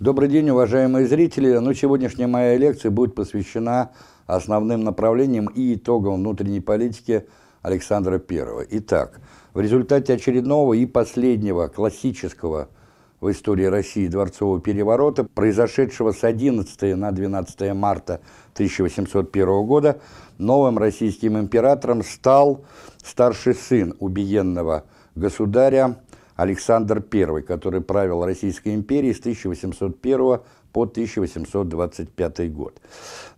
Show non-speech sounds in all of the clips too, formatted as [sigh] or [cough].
Добрый день, уважаемые зрители. Ну, сегодняшняя моя лекция будет посвящена основным направлениям и итогам внутренней политики Александра I. Итак, в результате очередного и последнего классического в истории России дворцового переворота, произошедшего с 11 на 12 марта 1801 года, новым российским императором стал старший сын убиенного государя Александр I, который правил Российской империей с 1801 по 1825 год.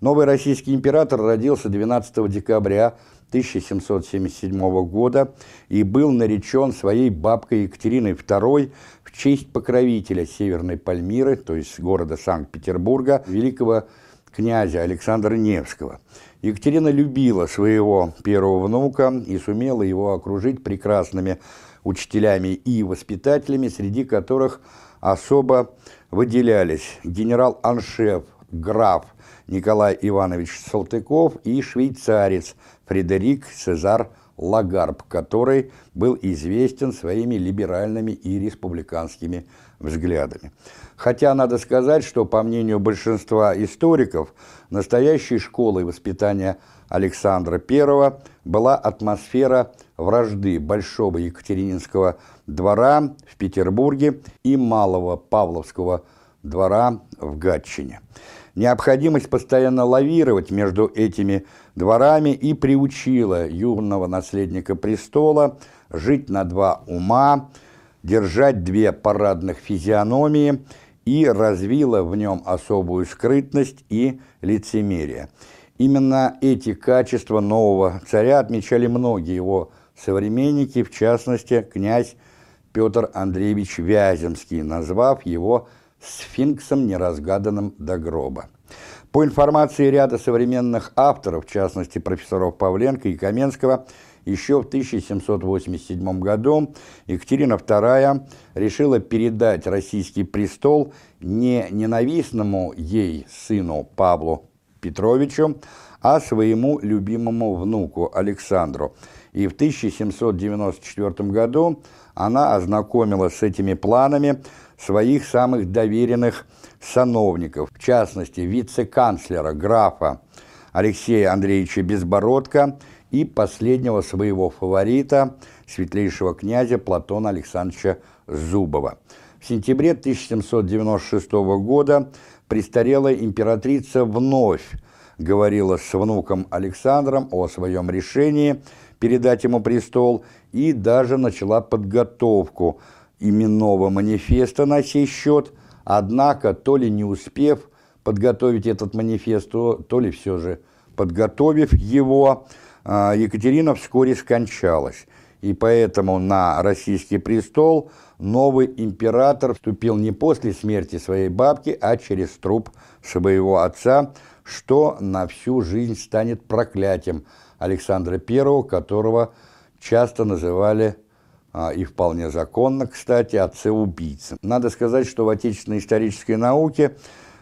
Новый российский император родился 12 декабря 1777 года и был наречен своей бабкой Екатериной II в честь покровителя Северной Пальмиры, то есть города Санкт-Петербурга, великого князя Александра Невского. Екатерина любила своего первого внука и сумела его окружить прекрасными учителями и воспитателями, среди которых особо выделялись генерал-аншеф, граф Николай Иванович Салтыков и швейцарец Фредерик Сезар Лагарб, который был известен своими либеральными и республиканскими взглядами. Хотя надо сказать, что, по мнению большинства историков, настоящей школой воспитания Александра I была атмосфера вражды Большого Екатерининского двора в Петербурге и Малого Павловского двора в Гатчине. Необходимость постоянно лавировать между этими дворами и приучила юного наследника престола жить на два ума, держать две парадных физиономии и развила в нем особую скрытность и лицемерие. Именно эти качества нового царя отмечали многие его современники, в частности, князь Петр Андреевич Вяземский, назвав его «сфинксом, неразгаданным до гроба». По информации ряда современных авторов, в частности профессоров Павленко и Каменского, еще в 1787 году Екатерина II решила передать российский престол не ненавистному ей сыну Павлу Петровичу, а своему любимому внуку Александру. И в 1794 году она ознакомила с этими планами своих самых доверенных сановников, в частности, вице-канцлера графа Алексея Андреевича Безбородко и последнего своего фаворита, светлейшего князя Платона Александровича Зубова. В сентябре 1796 года престарелая императрица вновь говорила с внуком Александром о своем решении передать ему престол и даже начала подготовку именного манифеста на сей счет, однако то ли не успев подготовить этот манифест, то, ли все же подготовив его, а, Екатерина вскоре скончалась, и поэтому на российский престол новый император вступил не после смерти своей бабки, а через труп своего отца, что на всю жизнь станет проклятием Александра I, которого часто называли а, и вполне законно, кстати, отцы-убийцы. Надо сказать, что в отечественной исторической науке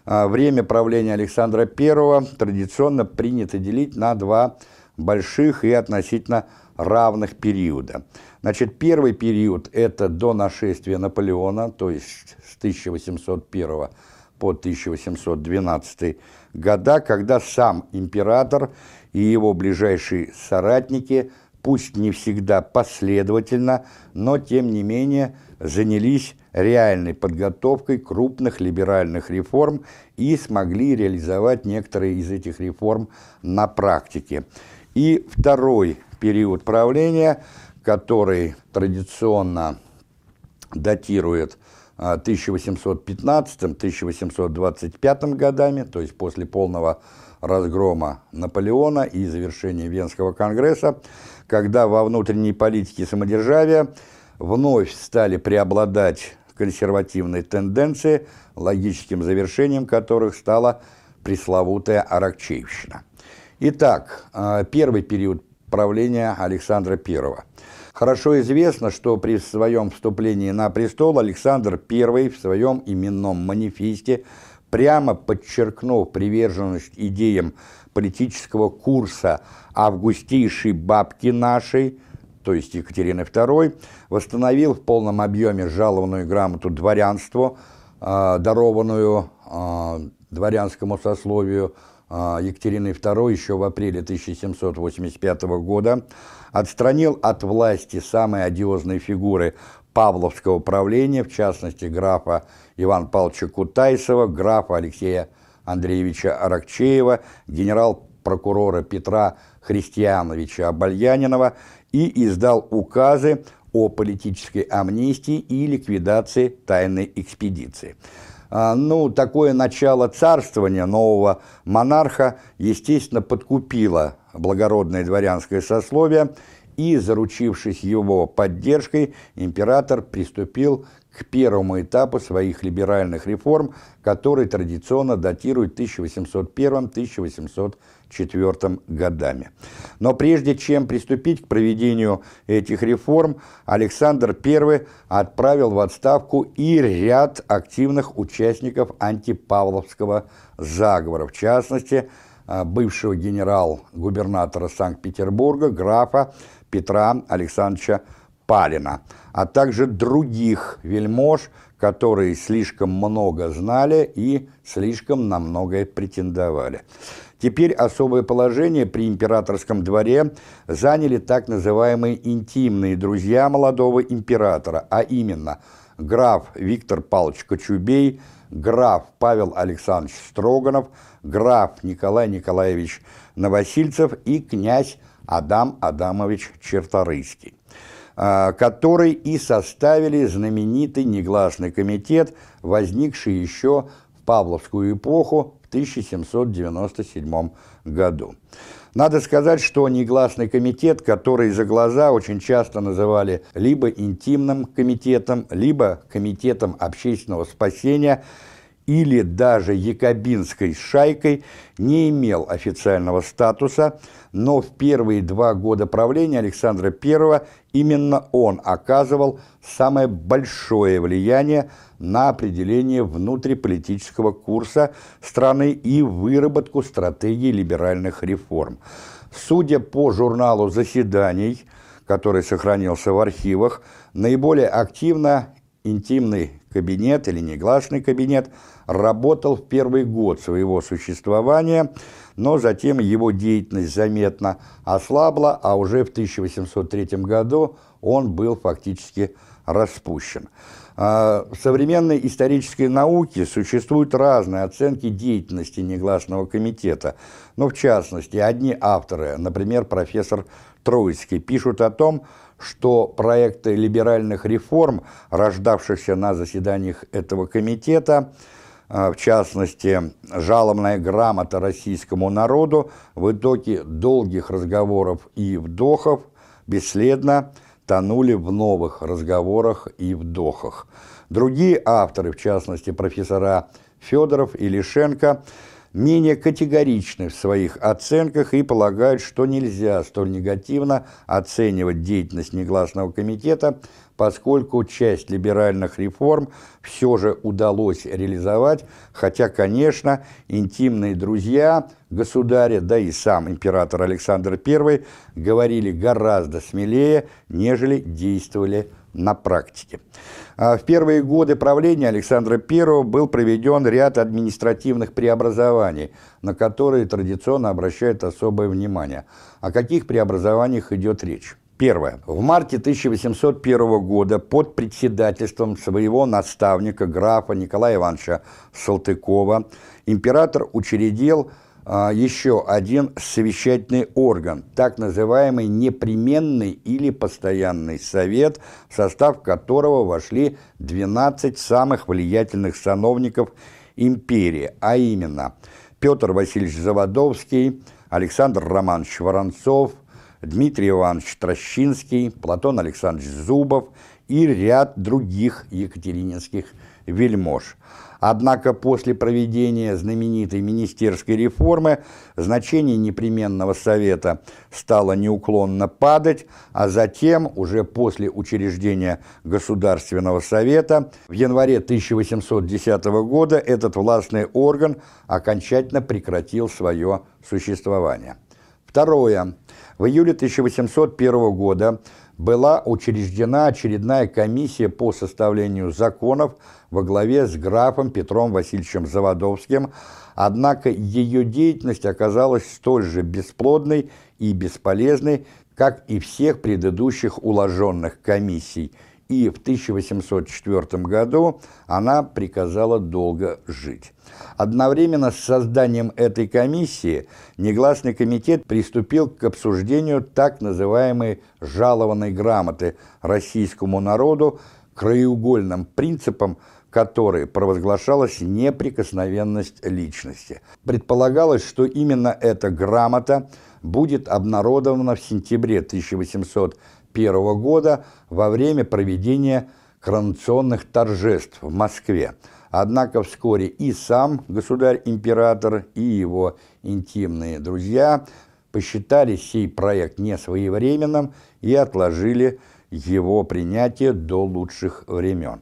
а, время правления Александра I традиционно принято делить на два больших и относительно равных периода. Значит, первый период – это до нашествия Наполеона, то есть с 1801 по 1812 года, когда сам император и его ближайшие соратники, пусть не всегда последовательно, но тем не менее занялись реальной подготовкой крупных либеральных реформ и смогли реализовать некоторые из этих реформ на практике. И второй период правления, который традиционно датирует 1815-1825 годами, то есть после полного разгрома Наполеона и завершения Венского конгресса, когда во внутренней политике самодержавия вновь стали преобладать консервативные тенденции, логическим завершением которых стала пресловутая Аракчеевщина. Итак, а, первый период правления Александра I. Хорошо известно, что при своем вступлении на престол Александр I в своем именном манифесте, прямо подчеркнув приверженность идеям политического курса августейшей бабки нашей, то есть Екатерины II, восстановил в полном объеме жалованную грамоту дворянству, а, дарованную а, дворянскому сословию Екатериной II еще в апреле 1785 года, отстранил от власти самые одиозные фигуры Павловского правления, в частности графа Ивана Павловича Кутайсова, графа Алексея Андреевича Аракчеева, генерал-прокурора Петра Христиановича Обальянинова и издал указы о политической амнистии и ликвидации тайной экспедиции. А, ну, такое начало царствования нового монарха, естественно, подкупило благородное дворянское сословие, и, заручившись его поддержкой, император приступил к первому этапу своих либеральных реформ, который традиционно датирует 1801-1804 годами. Но прежде чем приступить к проведению этих реформ, Александр I отправил в отставку и ряд активных участников антипавловского заговора, в частности, а, бывшего генерал-губернатора Санкт-Петербурга, графа Петра Александровича Палина, а также других вельмож, которые слишком много знали и слишком на многое претендовали. Теперь особое положение при императорском дворе заняли так называемые интимные друзья молодого императора, а именно граф Виктор Павлович Кочубей, граф Павел Александрович Строганов, граф Николай Николаевич Новосильцев и князь Адам Адамович Черторийский. А, который и составили знаменитый негласный комитет, возникший еще в Павловскую эпоху в 1797 году. Надо сказать, что негласный комитет, который за глаза очень часто называли либо интимным комитетом, либо комитетом общественного спасения – или даже якобинской шайкой не имел официального статуса, но в первые два года правления Александра I именно он оказывал самое большое влияние на определение внутриполитического курса страны и выработку стратегии либеральных реформ. Судя по журналу заседаний, который сохранился в архивах, наиболее активно интимный кабинет или негласный кабинет работал в первый год своего существования, но затем его деятельность заметно ослабла, а уже в 1803 году он был фактически распущен. А, в современной исторической науке существуют разные оценки деятельности негласного комитета, но в частности, одни авторы, например, профессор Троицкий, пишут о том, что проекты либеральных реформ, рождавшихся на заседаниях этого комитета, а, в частности, жалобная грамота российскому народу, в итоге долгих разговоров и вдохов бесследно тонули в новых разговорах и вдохах. Другие авторы, в частности, профессора Федоров и Лишенко, менее категоричны в своих оценках и полагают, что нельзя столь негативно оценивать деятельность негласного комитета, поскольку часть либеральных реформ все же удалось реализовать, хотя, конечно, интимные друзья государя, да и сам император Александр I говорили гораздо смелее, нежели действовали на практике. А в первые годы правления Александра I был проведен ряд административных преобразований, на которые традиционно обращают особое внимание. О каких преобразованиях идет речь? Первое. В марте 1801 года под председательством своего наставника графа Николая Ивановича Салтыкова император учредил еще один совещательный орган, так называемый непременный или постоянный совет, в состав которого вошли 12 самых влиятельных сановников империи, а именно Петр Васильевич Заводовский, Александр Романович Воронцов, Дмитрий Иванович Трощинский, Платон Александрович Зубов и ряд других екатерининских вельмож. Однако после проведения знаменитой министерской реформы значение непременного совета стало неуклонно падать, а затем, уже после учреждения Государственного совета, в январе 1810 года этот властный орган окончательно прекратил свое существование. Второе. В июле 1801 года была учреждена очередная комиссия по составлению законов во главе с графом Петром Васильевичем Заводовским, однако ее деятельность оказалась столь же бесплодной и бесполезной, как и всех предыдущих уложенных комиссий, и в 1804 году она приказала долго жить. Одновременно с созданием этой комиссии негласный комитет приступил к обсуждению так называемой «жалованной грамоты» российскому народу, краеугольным принципом которой провозглашалась неприкосновенность личности. Предполагалось, что именно эта грамота будет обнародована в сентябре 1801 года во время проведения коронационных торжеств в Москве. Однако вскоре и сам государь-император, и его интимные друзья посчитали сей проект несвоевременным и отложили его принятие до лучших времен.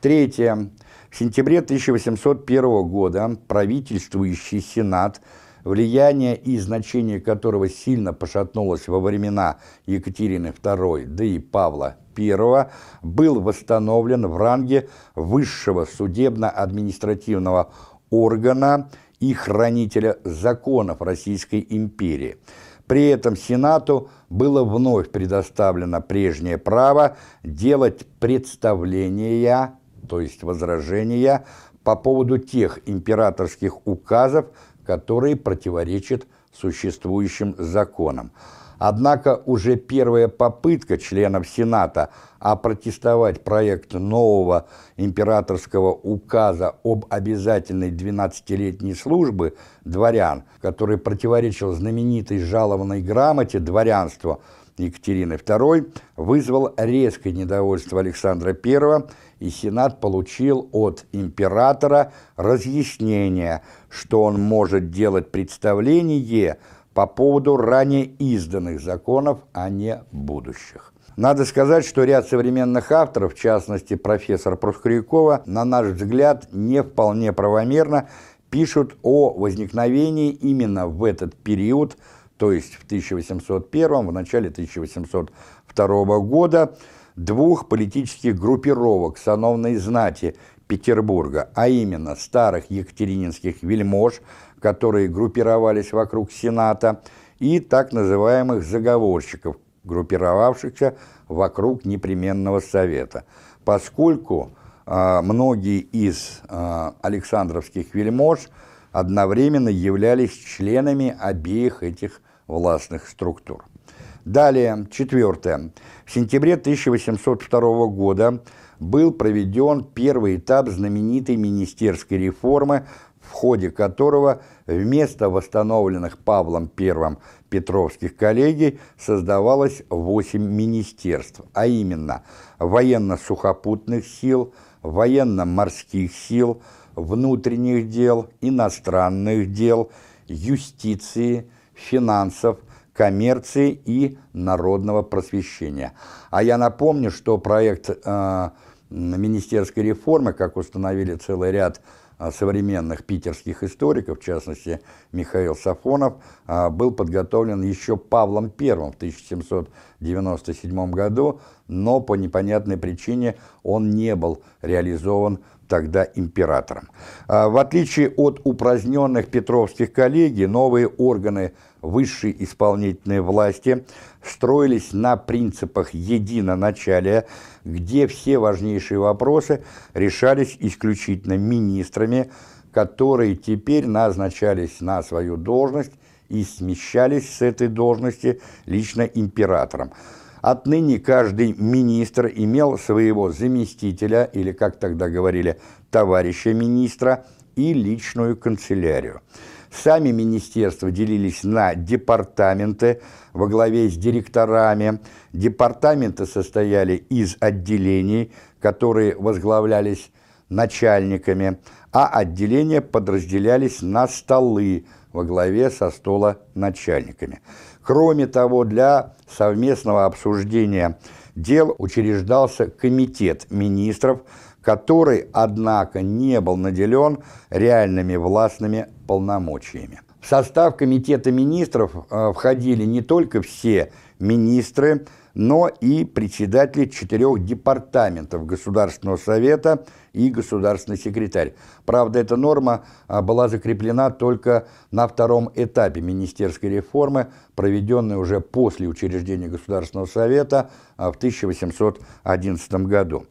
Третье. В сентябре 1801 года правительствующий Сенат, влияние и значение которого сильно пошатнулось во времена Екатерины II, да и Павла I, был восстановлен в ранге высшего судебно-административного органа и хранителя законов Российской империи. При этом Сенату было вновь предоставлено прежнее право делать представления то есть возражения по поводу тех императорских указов, которые противоречат существующим законам. Однако уже первая попытка членов Сената опротестовать проект нового императорского указа об обязательной 12-летней службы дворян, который противоречил знаменитой жалованной грамоте дворянства Екатерины II, вызвал резкое недовольство Александра I и Сенат получил от императора разъяснение, что он может делать представление по поводу ранее изданных законов, а не будущих. Надо сказать, что ряд современных авторов, в частности профессор Проскурякова, на наш взгляд, не вполне правомерно пишут о возникновении именно в этот период, то есть в 1801, в начале 1802 года, двух политических группировок сановной знати Петербурга, а именно старых екатерининских вельмож, которые группировались вокруг Сената, и так называемых заговорщиков, группировавшихся вокруг непременного совета. Поскольку э, многие из э, Александровских вельмож одновременно являлись членами обеих этих властных структур. Далее, четвертое. В сентябре 1802 года был проведен первый этап знаменитой министерской реформы, в ходе которого вместо восстановленных Павлом I Петровских коллегий создавалось 8 министерств, а именно военно-сухопутных сил, военно-морских сил, внутренних дел, иностранных дел, юстиции, финансов, коммерции и народного просвещения. А я напомню, что проект э, министерской реформы, как установили целый ряд э, современных питерских историков, в частности Михаил Сафонов, э, был подготовлен еще Павлом I в 1797 году, но по непонятной причине он не был реализован тогда императором. А, в отличие от упраздненных петровских коллегий, новые органы высшей исполнительной власти строились на принципах единоначалия, где все важнейшие вопросы решались исключительно министрами, которые теперь назначались на свою должность и смещались с этой должности лично императором. Отныне каждый министр имел своего заместителя, или, как тогда говорили, товарища министра, и личную канцелярию. Сами министерства делились на департаменты во главе с директорами. Департаменты состояли из отделений, которые возглавлялись начальниками, а отделения подразделялись на столы во главе со стола начальниками. Кроме того, для совместного обсуждения дел учреждался комитет министров, который, однако, не был наделен реальными властными полномочиями. В состав комитета министров э, входили не только все министры, но и председатели четырех департаментов Государственного совета и государственный секретарь. Правда, эта норма а, была закреплена только на втором этапе министерской реформы, проведенной уже после учреждения Государственного совета а, в 1811 году.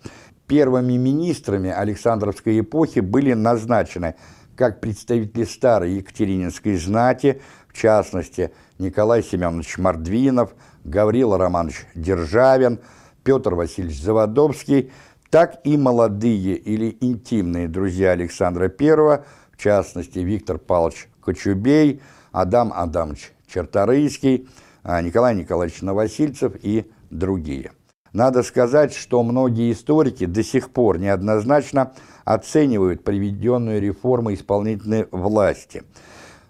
Первыми министрами Александровской эпохи были назначены как представители старой Екатерининской знати, в частности, Николай Семенович Мордвинов, Гаврила Романович Державин, Петр Васильевич Заводовский, так и молодые или интимные друзья Александра I, в частности, Виктор Павлович Кочубей, Адам Адамович Черторийский, а, Николай Николаевич Новосильцев и другие. Надо сказать, что многие историки до сих пор неоднозначно оценивают приведенную реформу исполнительной власти –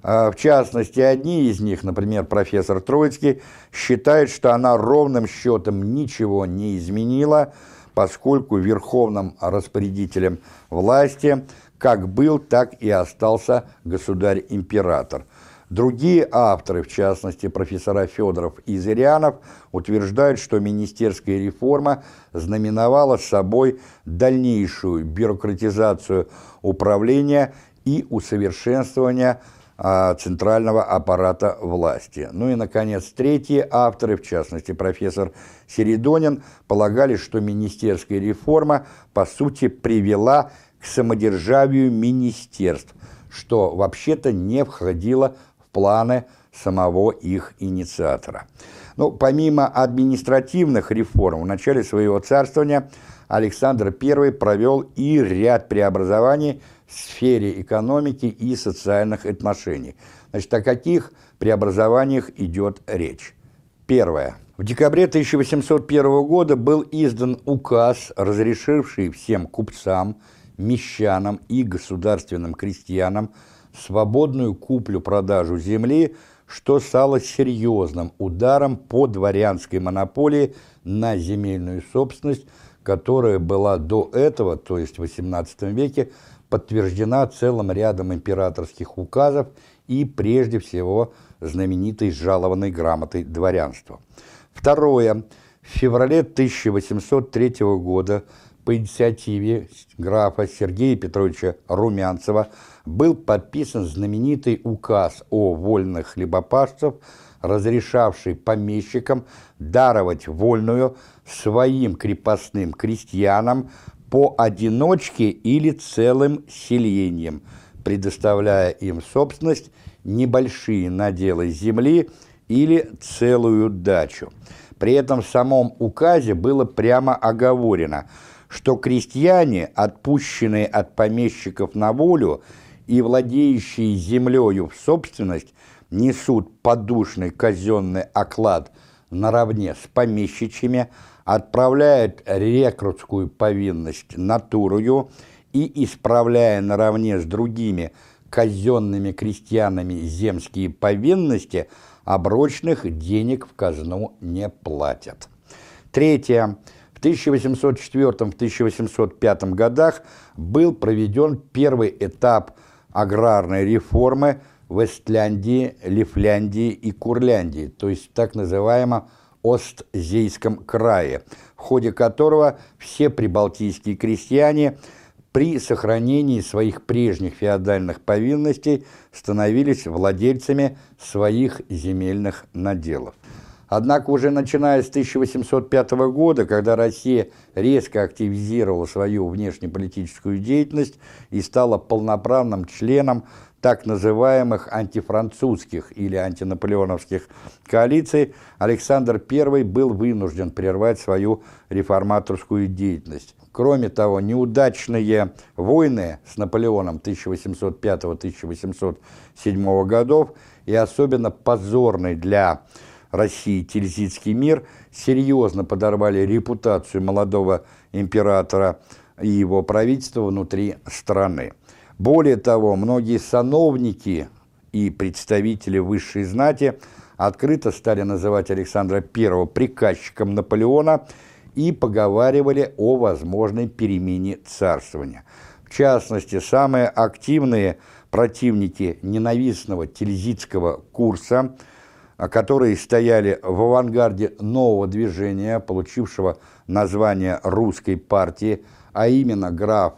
а, в частности, одни из них, например, профессор Троицкий, считают, что она ровным счетом ничего не изменила, поскольку верховным распорядителем власти как был, так и остался государь-император. Другие авторы, в частности профессора Федоров и Зырянов, утверждают, что министерская реформа знаменовала собой дальнейшую бюрократизацию управления и усовершенствование а, центрального аппарата власти. Ну и, наконец, третьи авторы, в частности, профессор Середонин, полагали, что министерская реформа, по сути, привела к самодержавию министерств, что вообще-то не входило в планы самого их инициатора. Ну, помимо административных реформ, в начале своего царствования Александр I провел и ряд преобразований в сфере экономики и социальных отношений. Значит, о каких преобразованиях идет речь? Первое. В декабре 1801 года был издан указ, разрешивший всем купцам, мещанам и государственным крестьянам свободную куплю-продажу земли, что стало серьезным ударом по дворянской монополии на земельную собственность, которая была до этого, то есть в XVIII веке, подтверждена целым рядом императорских указов и, прежде всего, знаменитой жалованной грамотой дворянства. Второе. В феврале 1803 года по инициативе графа Сергея Петровича Румянцева был подписан знаменитый указ о вольных хлебопашцев, разрешавший помещикам даровать вольную своим крепостным крестьянам поодиночке или целым селением, предоставляя им собственность небольшие наделы земли или целую дачу. При этом в самом указе было прямо оговорено, что крестьяне, отпущенные от помещиков на волю и владеющие землею в собственность, несут подушный казенный оклад наравне с помещичьими, отправляет рекрутскую повинность натурою и, исправляя наравне с другими казенными крестьянами земские повинности, оброчных денег в казну не платят. Третье. В 1804-1805 годах был проведен первый этап аграрной реформы в Эстляндии, Лифляндии и Курляндии, то есть так называемом Остзейском крае, в ходе которого все прибалтийские крестьяне при сохранении своих прежних феодальных повинностей становились владельцами своих земельных наделов. Однако уже начиная с 1805 года, когда Россия резко активизировала свою внешнеполитическую деятельность и стала полноправным членом так называемых антифранцузских или антинаполеоновских коалиций, Александр I был вынужден прервать свою реформаторскую деятельность. Кроме того, неудачные войны с Наполеоном 1805-1807 годов и особенно позорный для России Тильзитский мир серьезно подорвали репутацию молодого императора и его правительства внутри страны. Более того, многие сановники и представители высшей знати открыто стали называть Александра I приказчиком Наполеона и поговаривали о возможной перемене царствования. В частности, самые активные противники ненавистного тильзитского курса которые стояли в авангарде нового движения, получившего название русской партии, а именно граф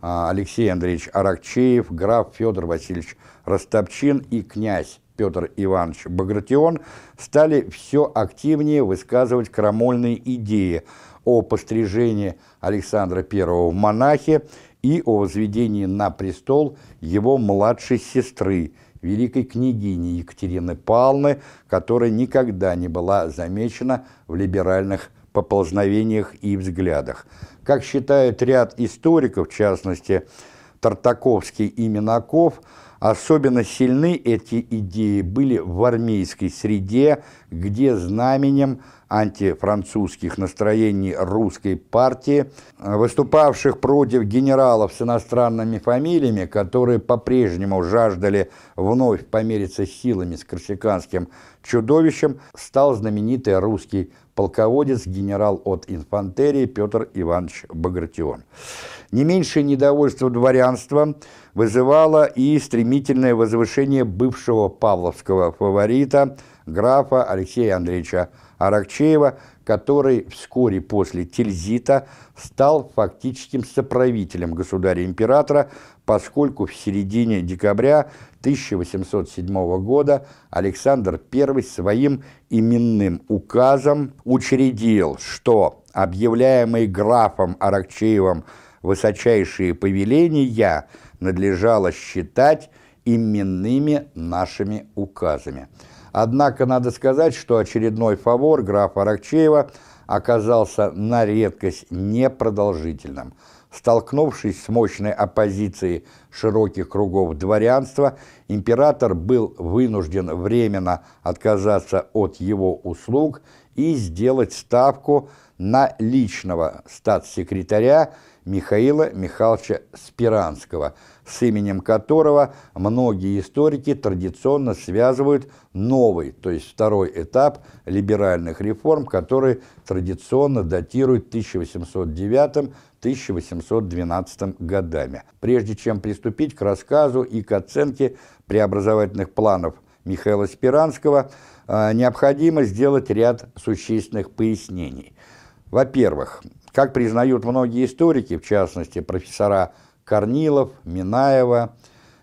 а, Алексей Андреевич Аракчеев, граф Федор Васильевич Ростопчин и князь Петр Иванович Багратион стали все активнее высказывать крамольные идеи о пострижении Александра I в монахи и о возведении на престол его младшей сестры, великой княгини Екатерины Павловны, которая никогда не была замечена в либеральных поползновениях и взглядах. Как считает ряд историков, в частности Тартаковский и Минаков, особенно сильны эти идеи были в армейской среде, где знаменем антифранцузских настроений русской партии, выступавших против генералов с иностранными фамилиями, которые по-прежнему жаждали вновь помериться силами с корсиканским чудовищем, стал знаменитый русский полководец, генерал от инфантерии Петр Иванович Багратион. Не меньшее недовольство дворянства вызывало и стремительное возвышение бывшего павловского фаворита, графа Алексея Андреевича Аракчеева, который вскоре после Тильзита стал фактическим соправителем государя-императора, поскольку в середине декабря 1807 года Александр I своим именным указом учредил, что объявляемые графом Аракчеевым высочайшие повеления надлежало считать именными нашими указами – Однако надо сказать, что очередной фавор графа Аракчеева оказался на редкость непродолжительным. Столкнувшись с мощной оппозицией широких кругов дворянства, император был вынужден временно отказаться от его услуг и сделать ставку на личного статс-секретаря Михаила Михайловича Спиранского – с именем которого многие историки традиционно связывают новый, то есть второй этап либеральных реформ, который традиционно датирует 1809-1812 годами. Прежде чем приступить к рассказу и к оценке преобразовательных планов Михаила Спиранского, а, необходимо сделать ряд существенных пояснений. Во-первых, как признают многие историки, в частности профессора Корнилов, Минаева,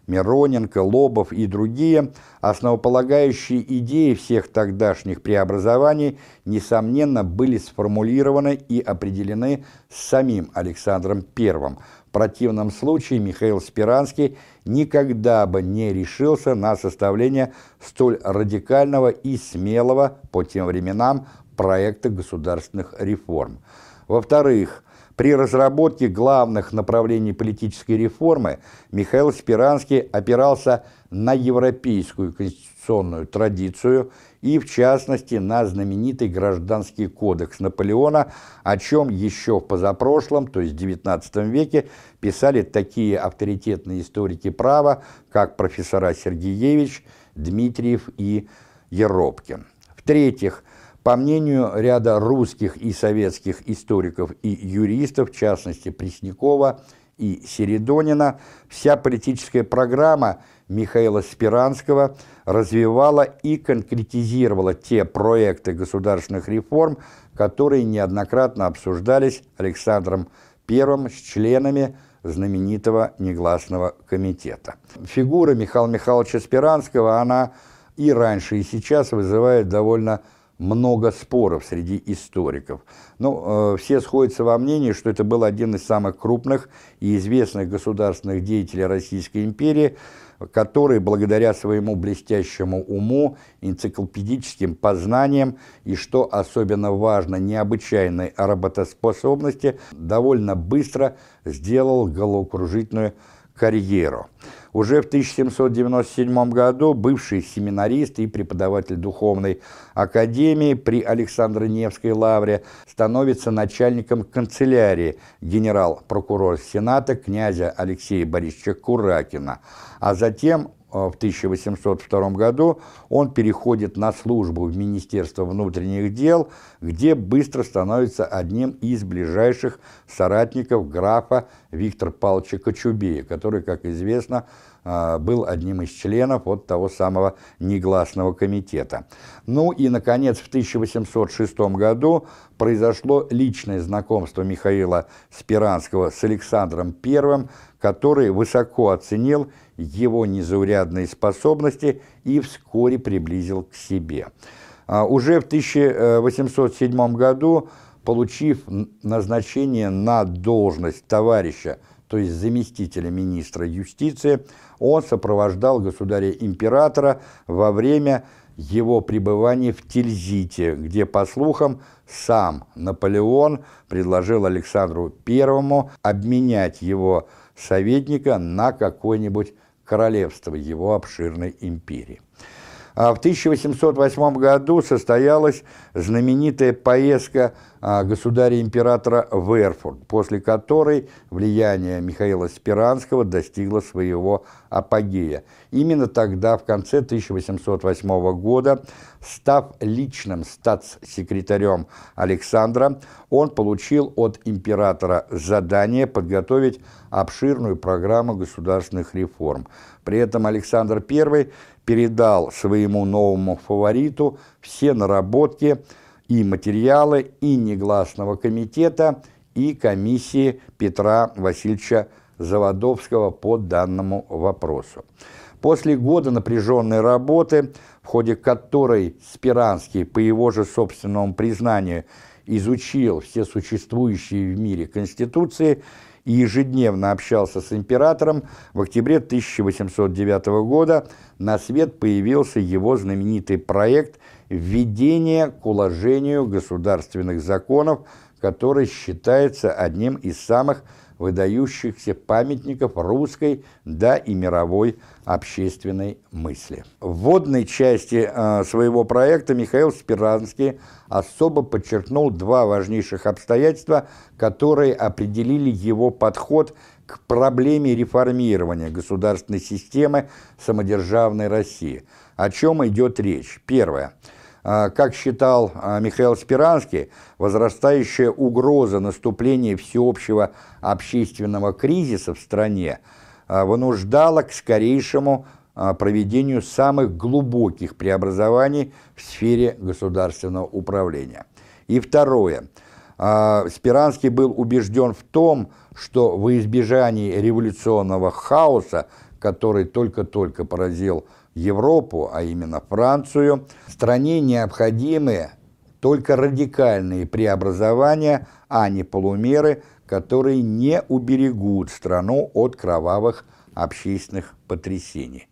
Мироненко, Лобов и другие, основополагающие идеи всех тогдашних преобразований, несомненно, были сформулированы и определены самим Александром I. В противном случае Михаил Спиранский никогда бы не решился на составление столь радикального и смелого по тем временам проекта государственных реформ. Во-вторых, при разработке главных направлений политической реформы Михаил Спиранский опирался на европейскую конституционную традицию и, в частности, на знаменитый Гражданский кодекс Наполеона, о чем еще в позапрошлом, то есть XIX веке, писали такие авторитетные историки права, как профессора Сергеевич, Дмитриев и Еропкин. В-третьих, по мнению ряда русских и советских историков и юристов, в частности Преснякова и Середонина, вся политическая программа Михаила Спиранского развивала и конкретизировала те проекты государственных реформ, которые неоднократно обсуждались Александром I с членами знаменитого негласного комитета. Фигура Михаила Михайловича Спиранского, она и раньше, и сейчас вызывает довольно много споров среди историков. Но э, все сходятся во мнении, что это был один из самых крупных и известных государственных деятелей Российской империи, который благодаря своему блестящему уму, энциклопедическим познаниям и, что особенно важно, необычайной работоспособности, довольно быстро сделал головокружительную карьеру. Уже в 1797 году бывший семинарист и преподаватель духовной академии при Александре Невской лавре становится начальником канцелярии генерал-прокурор Сената князя Алексея Борисовича Куракина, а затем в 1802 году он переходит на службу в Министерство внутренних дел, где быстро становится одним из ближайших соратников графа Виктора Павловича Кочубея, который, как известно, а, был одним из членов вот того самого негласного комитета. Ну и, наконец, в 1806 году произошло личное знакомство Михаила Спиранского с Александром I, который высоко оценил его незаурядные способности и вскоре приблизил к себе. А, уже в 1807 году, получив назначение на должность товарища то есть заместителя министра юстиции, он сопровождал государя-императора во время его пребывания в Тильзите, где, по слухам, сам Наполеон предложил Александру Первому обменять его советника на какое-нибудь королевство его обширной империи. А в 1808 году состоялась знаменитая поездка а, государя-императора в Эрфурт, после которой влияние Михаила Спиранского достигло своего апогея. Именно тогда, в конце 1808 года, став личным статс-секретарем Александра, он получил от императора задание подготовить обширную программу государственных реформ. При этом Александр I передал своему новому фавориту все наработки и материалы и негласного комитета, и комиссии Петра Васильевича Заводовского по данному вопросу. После года напряженной работы, в ходе которой Спиранский, по его же собственному признанию, изучил все существующие в мире конституции и ежедневно общался с императором, в октябре 1809 года на свет появился его знаменитый проект «Введение к уложению государственных законов», который считается одним из самых выдающихся памятников русской, да и мировой общественной мысли. В вводной части э, своего проекта Михаил Спиранский особо подчеркнул два важнейших обстоятельства, которые определили его подход к проблеме реформирования государственной системы самодержавной России. О чем идет речь? Первое. А, как считал а, Михаил Спиранский, возрастающая угроза наступления всеобщего общественного кризиса в стране а, вынуждала к скорейшему проведению самых глубоких преобразований в сфере государственного управления. И второе. Спиранский был убежден в том, что во избежании революционного хаоса, который только-только поразил Европу, а именно Францию, стране необходимы только радикальные преобразования, а не полумеры, которые не уберегут страну от кровавых общественных потрясений.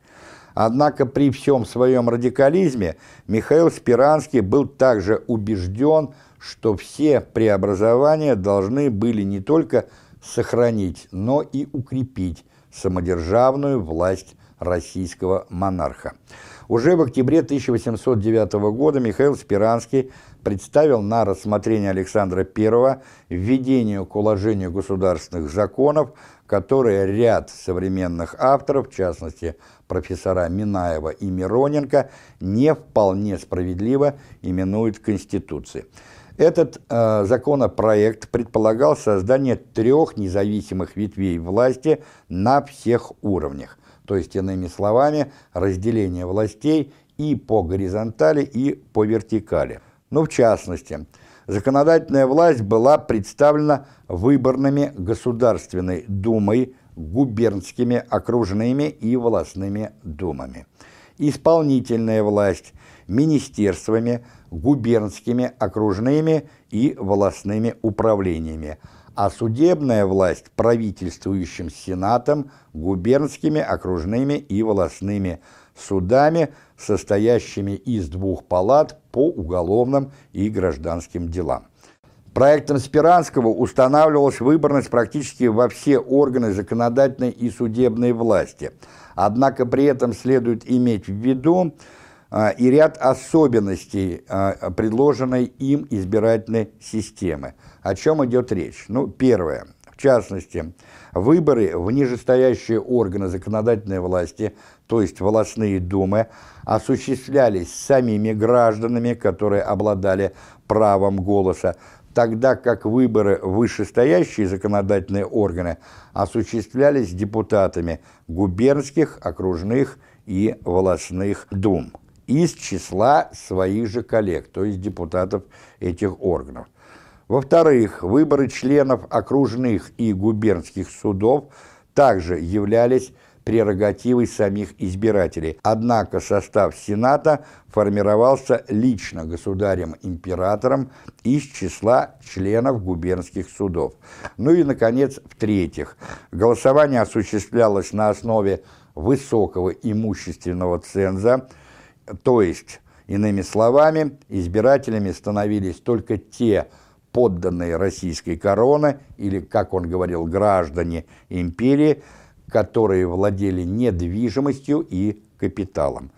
Однако при всем своем радикализме Михаил Спиранский был также убежден, что все преобразования должны были не только сохранить, но и укрепить самодержавную власть российского монарха. Уже в октябре 1809 года Михаил Спиранский представил на рассмотрение Александра I введение к уложению государственных законов, которые ряд современных авторов, в частности профессора Минаева и Мироненко, не вполне справедливо именуют Конституцией. Этот э, законопроект предполагал создание трех независимых ветвей власти на всех уровнях то есть, иными словами, разделение властей и по горизонтали, и по вертикали. Ну, в частности, законодательная власть была представлена выборными Государственной Думой, губернскими, окружными и волосными думами. Исполнительная власть – министерствами, губернскими, окружными и волосными управлениями – а судебная власть правительствующим сенатом, губернскими, окружными и волосными судами, состоящими из двух палат по уголовным и гражданским делам. Проектом Спиранского устанавливалась выборность практически во все органы законодательной и судебной власти. Однако при этом следует иметь в виду, и ряд особенностей а, предложенной им избирательной системы. О чем идет речь? Ну, первое. В частности, выборы в нижестоящие органы законодательной власти, то есть волосные думы, осуществлялись самими гражданами, которые обладали правом голоса, тогда как выборы в вышестоящие законодательные органы осуществлялись депутатами губернских, окружных и волосных дум из числа своих же коллег, то есть депутатов этих органов. Во-вторых, выборы членов окружных и губернских судов также являлись прерогативой самих избирателей. Однако состав Сената формировался лично государем-императором из числа членов губернских судов. Ну и, наконец, в-третьих, голосование осуществлялось на основе высокого имущественного ценза, то есть, иными словами, избирателями становились только те подданные российской короны, или, как он говорил, граждане империи, которые владели недвижимостью и капиталом.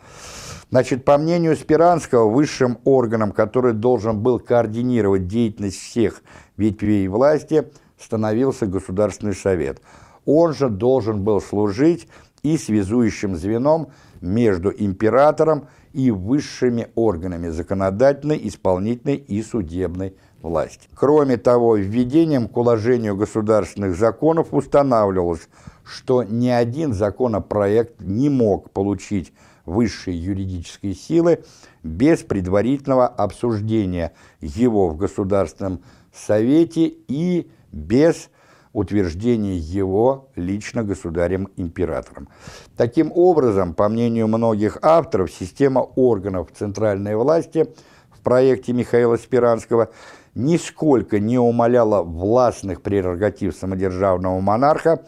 Значит, по мнению Спиранского, высшим органом, который должен был координировать деятельность всех ветвей власти, становился Государственный Совет. Он же должен был служить и связующим звеном между императором и высшими органами законодательной, исполнительной и судебной власти. Кроме того, введением к уложению государственных законов устанавливалось, что ни один законопроект не мог получить высшей юридической силы без предварительного обсуждения его в Государственном Совете и без утверждения его лично государем-императором. Таким образом, по мнению многих авторов, система органов центральной власти в проекте Михаила Спиранского нисколько не умаляла властных прерогатив самодержавного монарха,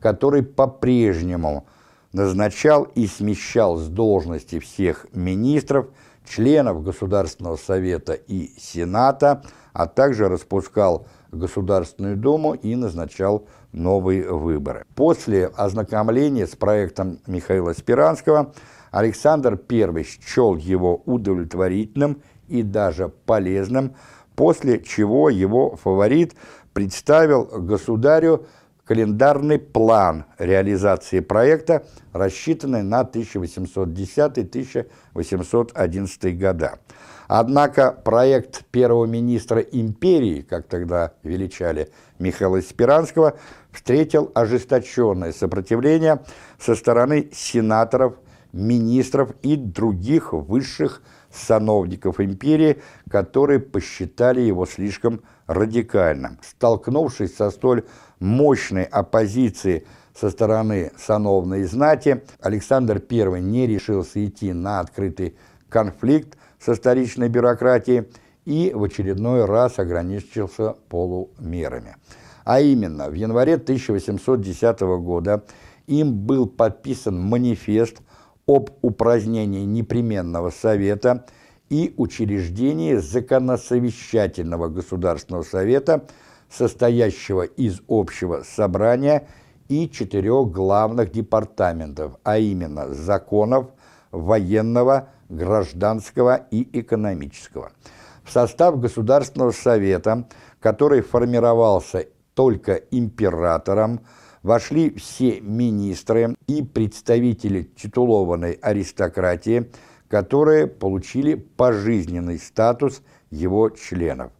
который по-прежнему назначал и смещал с должности всех министров, членов Государственного Совета и Сената, а также распускал Государственную Думу и назначал новые выборы. После ознакомления с проектом Михаила Спиранского Александр I счел его удовлетворительным и даже полезным, после чего его фаворит представил государю календарный план реализации проекта, рассчитанный на 1810-1811 года. Однако проект первого министра империи, как тогда величали Михаила Спиранского, встретил ожесточенное сопротивление со стороны сенаторов, министров и других высших сановников империи, которые посчитали его слишком радикальным. Столкнувшись со столь мощной оппозицией со стороны сановной знати, Александр I не решился идти на открытый конфликт со столичной бюрократией и в очередной раз ограничился полумерами. А именно, в январе 1810 года им был подписан манифест об упразднении непременного совета и учреждении законосовещательного государственного совета, состоящего из общего собрания и четырех главных департаментов, а именно законов, военного, гражданского и экономического. В состав Государственного совета, который формировался только императором, вошли все министры и представители титулованной аристократии, которые получили пожизненный статус его членов.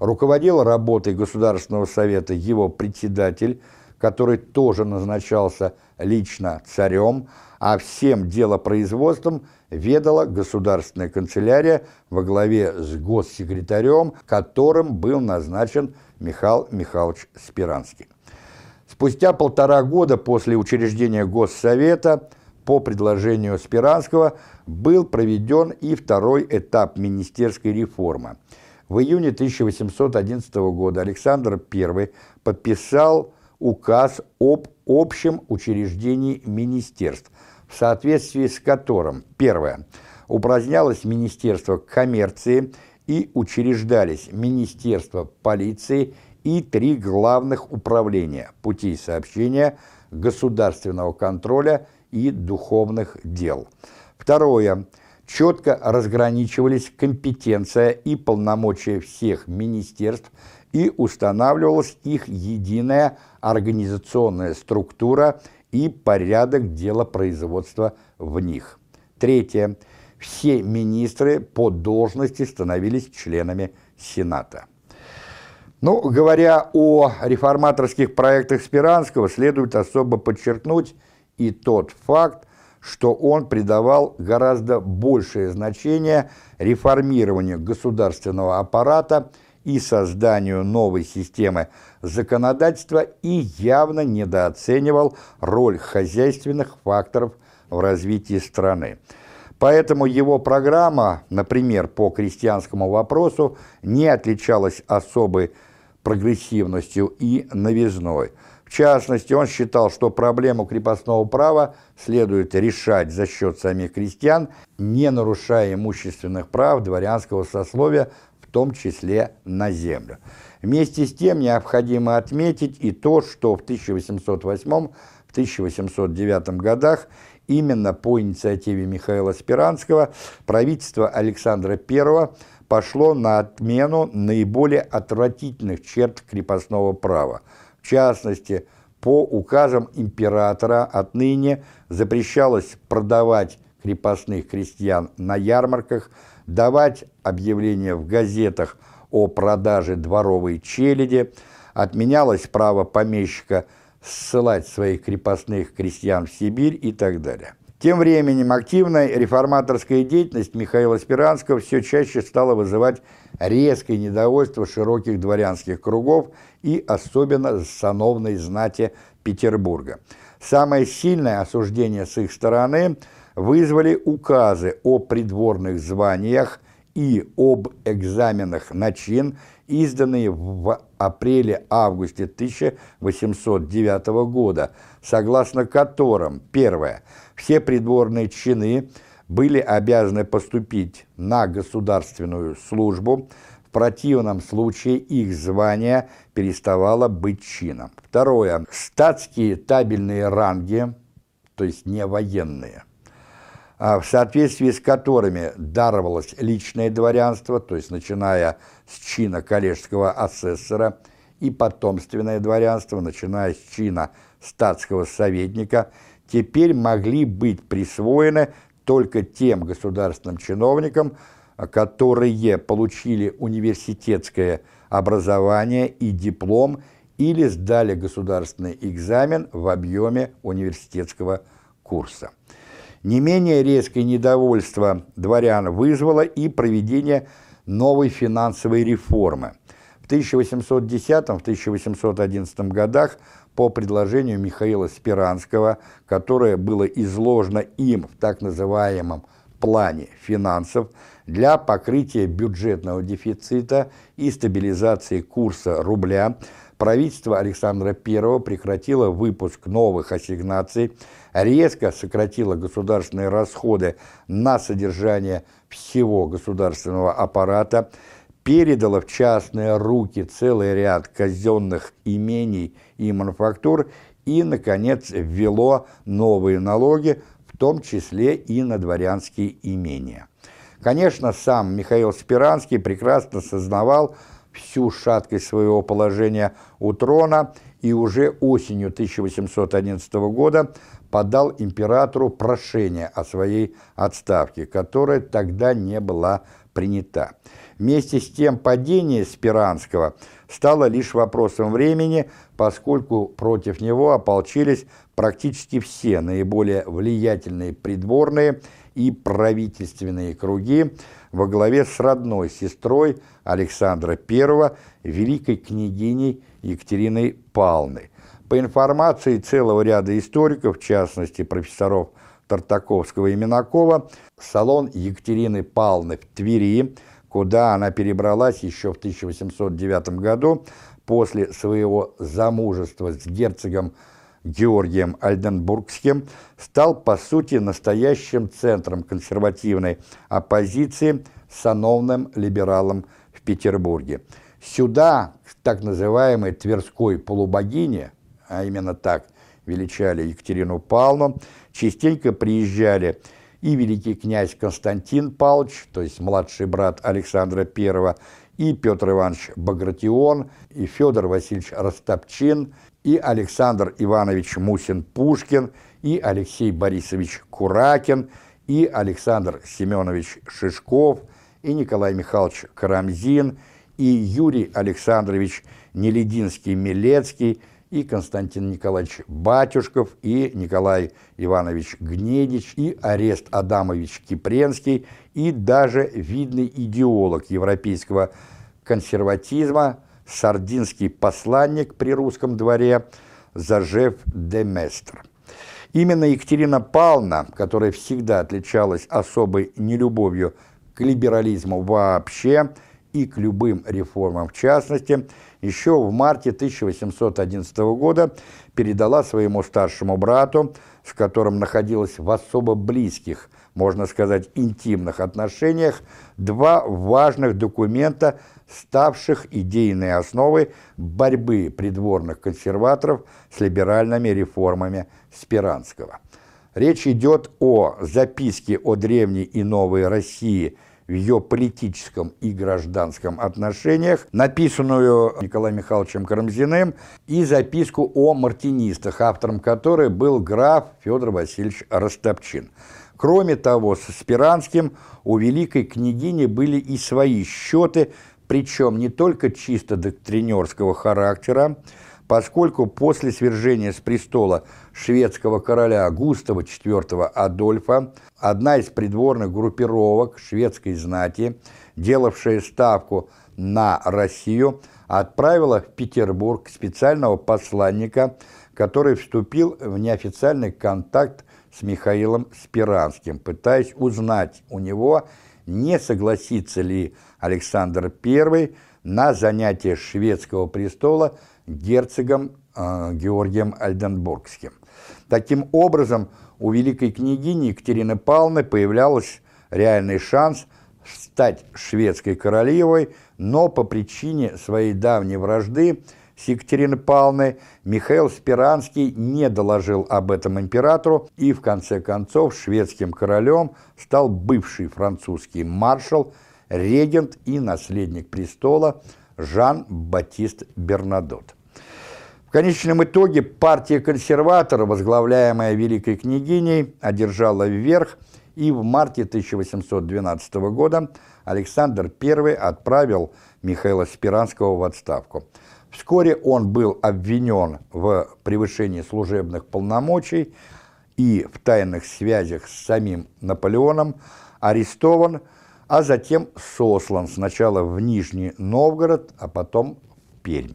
Руководил работой Государственного совета его председатель, который тоже назначался лично царем, а всем делопроизводством ведала государственная канцелярия во главе с госсекретарем, которым был назначен Михаил Михайлович Спиранский. Спустя полтора года после учреждения Госсовета по предложению Спиранского был проведен и второй этап министерской реформы. В июне 1811 года Александр I подписал указ об общем учреждении министерств, в соответствии с которым, первое, упразднялось Министерство коммерции и учреждались Министерство полиции и три главных управления путей сообщения, государственного контроля и духовных дел. Второе. Четко разграничивались компетенция и полномочия всех министерств и устанавливалась их единая организационная структура и порядок дела производства в них. Третье. Все министры по должности становились членами Сената. Ну, говоря о реформаторских проектах Спиранского, следует особо подчеркнуть и тот факт, что он придавал гораздо большее значение реформированию государственного аппарата и созданию новой системы законодательства и явно недооценивал роль хозяйственных факторов в развитии страны. Поэтому его программа, например, по крестьянскому вопросу, не отличалась особой прогрессивностью и новизной. В частности, он считал, что проблему крепостного права следует решать за счет самих крестьян, не нарушая имущественных прав дворянского сословия, в том числе на землю. Вместе с тем необходимо отметить и то, что в 1808-1809 годах именно по инициативе Михаила Спиранского правительство Александра I пошло на отмену наиболее отвратительных черт крепостного права. В частности, по указам императора отныне запрещалось продавать крепостных крестьян на ярмарках, давать объявления в газетах о продаже дворовой челяди, отменялось право помещика ссылать своих крепостных крестьян в Сибирь и так далее. Тем временем активная реформаторская деятельность Михаила Спиранского все чаще стала вызывать резкое недовольство широких дворянских кругов и особенно сановной знати Петербурга. Самое сильное осуждение с их стороны вызвали указы о придворных званиях и об экзаменах на чин, изданные в апреле-августе 1809 года, согласно которым, первое, все придворные чины были обязаны поступить на государственную службу, в противном случае их звание переставало быть чином. Второе. Статские табельные ранги, то есть не военные, а в соответствии с которыми даровалось личное дворянство, то есть начиная с чина коллежского асессора, и потомственное дворянство, начиная с чина статского советника, теперь могли быть присвоены только тем государственным чиновникам, которые получили университетское образование и диплом или сдали государственный экзамен в объеме университетского курса. Не менее резкое недовольство дворян вызвало и проведение новой финансовой реформы. В 1810-1811 годах по предложению Михаила Спиранского, которое было изложено им в так называемом плане финансов для покрытия бюджетного дефицита и стабилизации курса рубля, правительство Александра I прекратило выпуск новых ассигнаций, резко сократило государственные расходы на содержание всего государственного аппарата, передало в частные руки целый ряд казенных имений и мануфактур и, наконец, ввело новые налоги, в том числе и на дворянские имения. Конечно, сам Михаил Спиранский прекрасно сознавал всю шаткость своего положения у трона и уже осенью 1811 года подал императору прошение о своей отставке, которая тогда не была принята. Вместе с тем падение Спиранского стало лишь вопросом времени, поскольку против него ополчились практически все наиболее влиятельные придворные и правительственные круги во главе с родной сестрой Александра I, великой княгиней Екатериной Павловной. По информации целого ряда историков, в частности профессоров Тартаковского и Минакова, салон Екатерины Павловны в Твери – куда она перебралась еще в 1809 году после своего замужества с герцогом Георгием Альденбургским, стал, по сути, настоящим центром консервативной оппозиции сановным либералам в Петербурге. Сюда, к так называемой Тверской полубогине, а именно так величали Екатерину Павловну, частенько приезжали и великий князь Константин Павлович, то есть младший брат Александра I, и Петр Иванович Багратион, и Федор Васильевич Растопчин, и Александр Иванович Мусин-Пушкин, и Алексей Борисович Куракин, и Александр Семенович Шишков, и Николай Михайлович Карамзин, и Юрий Александрович Нелединский-Милецкий, и Константин Николаевич Батюшков, и Николай Иванович Гнедич, и Арест Адамович Кипренский, и даже видный идеолог европейского консерватизма, сардинский посланник при русском дворе Зажев де Местр. Именно Екатерина Павловна, которая всегда отличалась особой нелюбовью к либерализму вообще и к любым реформам в частности, еще в марте 1811 года передала своему старшему брату, с которым находилась в особо близких, можно сказать, интимных отношениях, два важных документа, ставших идейной основой борьбы придворных консерваторов с либеральными реформами Спиранского. Речь идет о записке о древней и новой России – в ее политическом и гражданском отношениях, написанную Николаем Михайловичем Карамзиным, и записку о мартинистах, автором которой был граф Федор Васильевич Ростопчин. Кроме того, с Спиранским у великой княгини были и свои счеты, причем не только чисто доктринерского характера, поскольку после свержения с престола шведского короля Густава IV Адольфа одна из придворных группировок шведской знати, делавшая ставку на Россию, отправила в Петербург специального посланника, который вступил в неофициальный контакт с Михаилом Спиранским, пытаясь узнать у него, не согласится ли Александр I на занятие шведского престола герцогом э, Георгием Альденбургским. Таким образом, у великой княгини Екатерины Павловны появлялся реальный шанс стать шведской королевой, но по причине своей давней вражды с Екатериной Павловной Михаил Спиранский не доложил об этом императору, и в конце концов шведским королем стал бывший французский маршал, регент и наследник престола Жан-Батист Бернадот. В конечном итоге партия консерваторов, возглавляемая великой княгиней, одержала вверх, и в марте 1812 года Александр I отправил Михаила Спиранского в отставку. Вскоре он был обвинен в превышении служебных полномочий и в тайных связях с самим Наполеоном, арестован, а затем сослан сначала в Нижний Новгород, а потом в Пермь.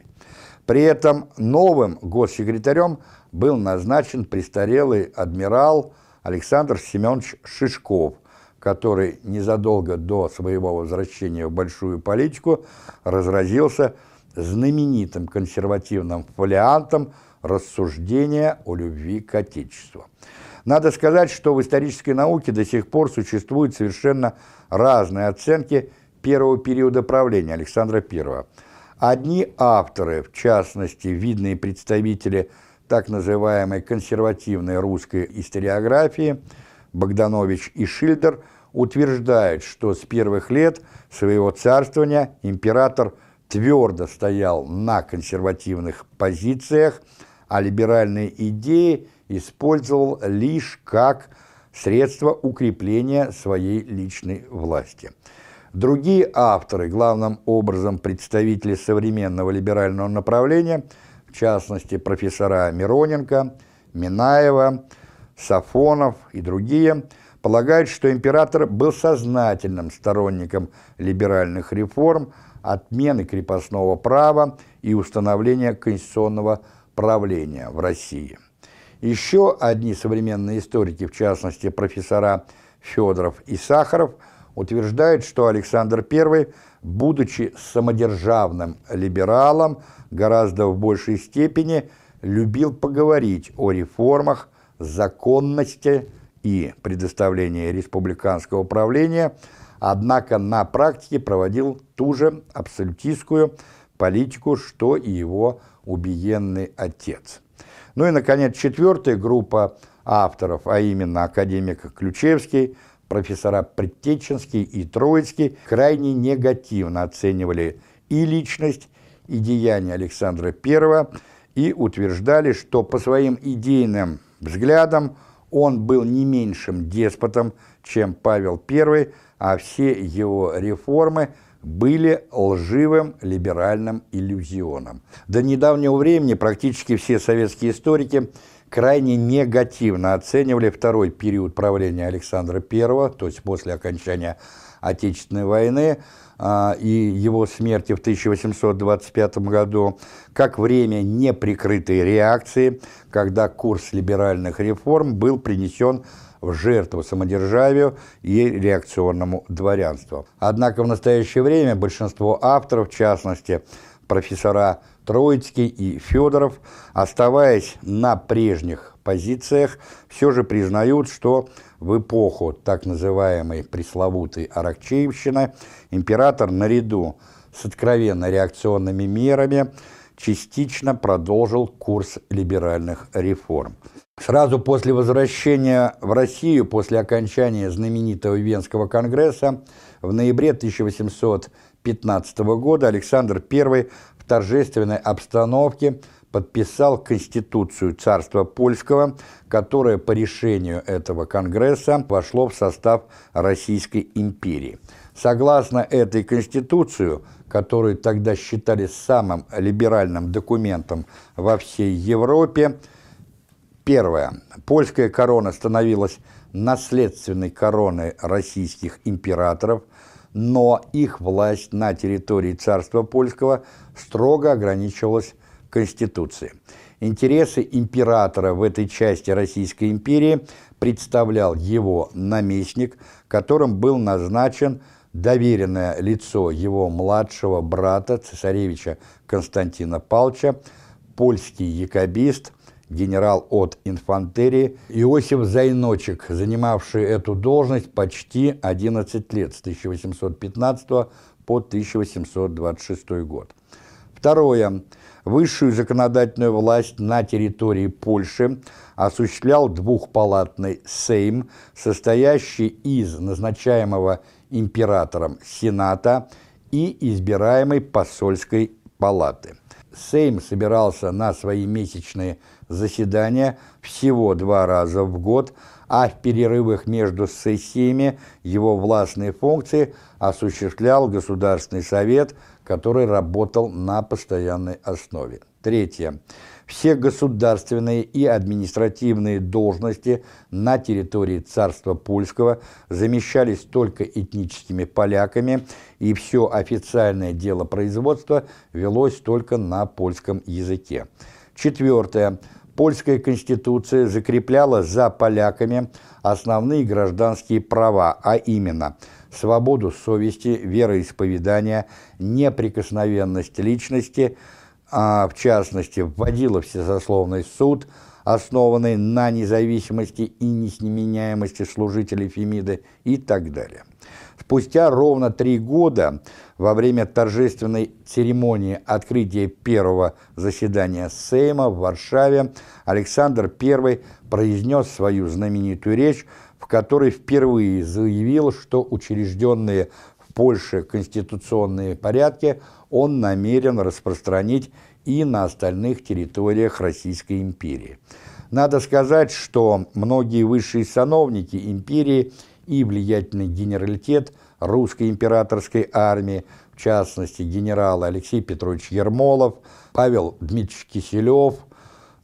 При этом новым госсекретарем был назначен престарелый адмирал Александр Семенович Шишков, который незадолго до своего возвращения в большую политику разразился знаменитым консервативным фолиантом рассуждения о любви к Отечеству. Надо сказать, что в исторической науке до сих пор существуют совершенно разные оценки первого периода правления Александра I – Одни авторы, в частности, видные представители так называемой консервативной русской историографии, Богданович и Шильдер, утверждают, что с первых лет своего царствования император твердо стоял на консервативных позициях, а либеральные идеи использовал лишь как средство укрепления своей личной власти – Другие авторы, главным образом представители современного либерального направления, в частности профессора Мироненко, Минаева, Сафонов и другие, полагают, что император был сознательным сторонником либеральных реформ, отмены крепостного права и установления конституционного правления в России. Еще одни современные историки, в частности профессора Федоров и Сахаров – утверждает, что Александр I, будучи самодержавным либералом, гораздо в большей степени любил поговорить о реформах, законности и предоставлении республиканского управления, однако на практике проводил ту же абсолютистскую политику, что и его убиенный отец. Ну и, наконец, четвертая группа авторов, а именно академик Ключевский – профессора Предтеченский и Троицкий крайне негативно оценивали и личность, и деяния Александра I и утверждали, что по своим идейным взглядам он был не меньшим деспотом, чем Павел I, а все его реформы были лживым либеральным иллюзионом. До недавнего времени практически все советские историки крайне негативно оценивали второй период правления Александра I, то есть после окончания Отечественной войны а, и его смерти в 1825 году, как время неприкрытой реакции, когда курс либеральных реформ был принесен в жертву самодержавию и реакционному дворянству. Однако в настоящее время большинство авторов, в частности, профессора Троицкий и Федоров, оставаясь на прежних позициях, все же признают, что в эпоху так называемой пресловутой Аракчеевщины император наряду с откровенно реакционными мерами частично продолжил курс либеральных реформ. Сразу после возвращения в Россию, после окончания знаменитого Венского конгресса, в ноябре 1815 года Александр I в торжественной обстановке подписал Конституцию Царства Польского, которая по решению этого Конгресса вошло в состав Российской империи. Согласно этой Конституции, которую тогда считали самым либеральным документом во всей Европе, Первое. Польская корона становилась наследственной короной российских императоров, но их власть на территории царства польского строго ограничивалась Конституцией. Интересы императора в этой части Российской империи представлял его наместник, которым был назначен доверенное лицо его младшего брата, цесаревича Константина Павловича, польский якобист генерал от инфантерии Иосиф Зайночек, занимавший эту должность почти 11 лет, с 1815 по 1826 год. Второе. Высшую законодательную власть на территории Польши осуществлял двухпалатный Сейм, состоящий из назначаемого императором Сената и избираемой посольской палаты. Сейм собирался на свои месячные заседания всего два раза в год, а в перерывах между сессиями его властные функции осуществлял Государственный совет, который работал на постоянной основе. Третье. Все государственные и административные должности на территории царства польского замещались только этническими поляками, и все официальное дело производства велось только на польском языке. Четвертое. Польская конституция закрепляла за поляками основные гражданские права, а именно свободу совести, вероисповедания, неприкосновенность личности, а в частности вводила всесословный суд, основанный на независимости и несменяемости служителей Фемиды и так далее. Спустя ровно три года, во время торжественной церемонии открытия первого заседания Сейма в Варшаве, Александр I произнес свою знаменитую речь, в которой впервые заявил, что учрежденные в Польше конституционные порядки он намерен распространить и на остальных территориях Российской империи. Надо сказать, что многие высшие сановники империи – и влиятельный генералитет русской императорской армии, в частности генерал Алексей Петрович Ермолов, Павел Дмитриевич Киселев,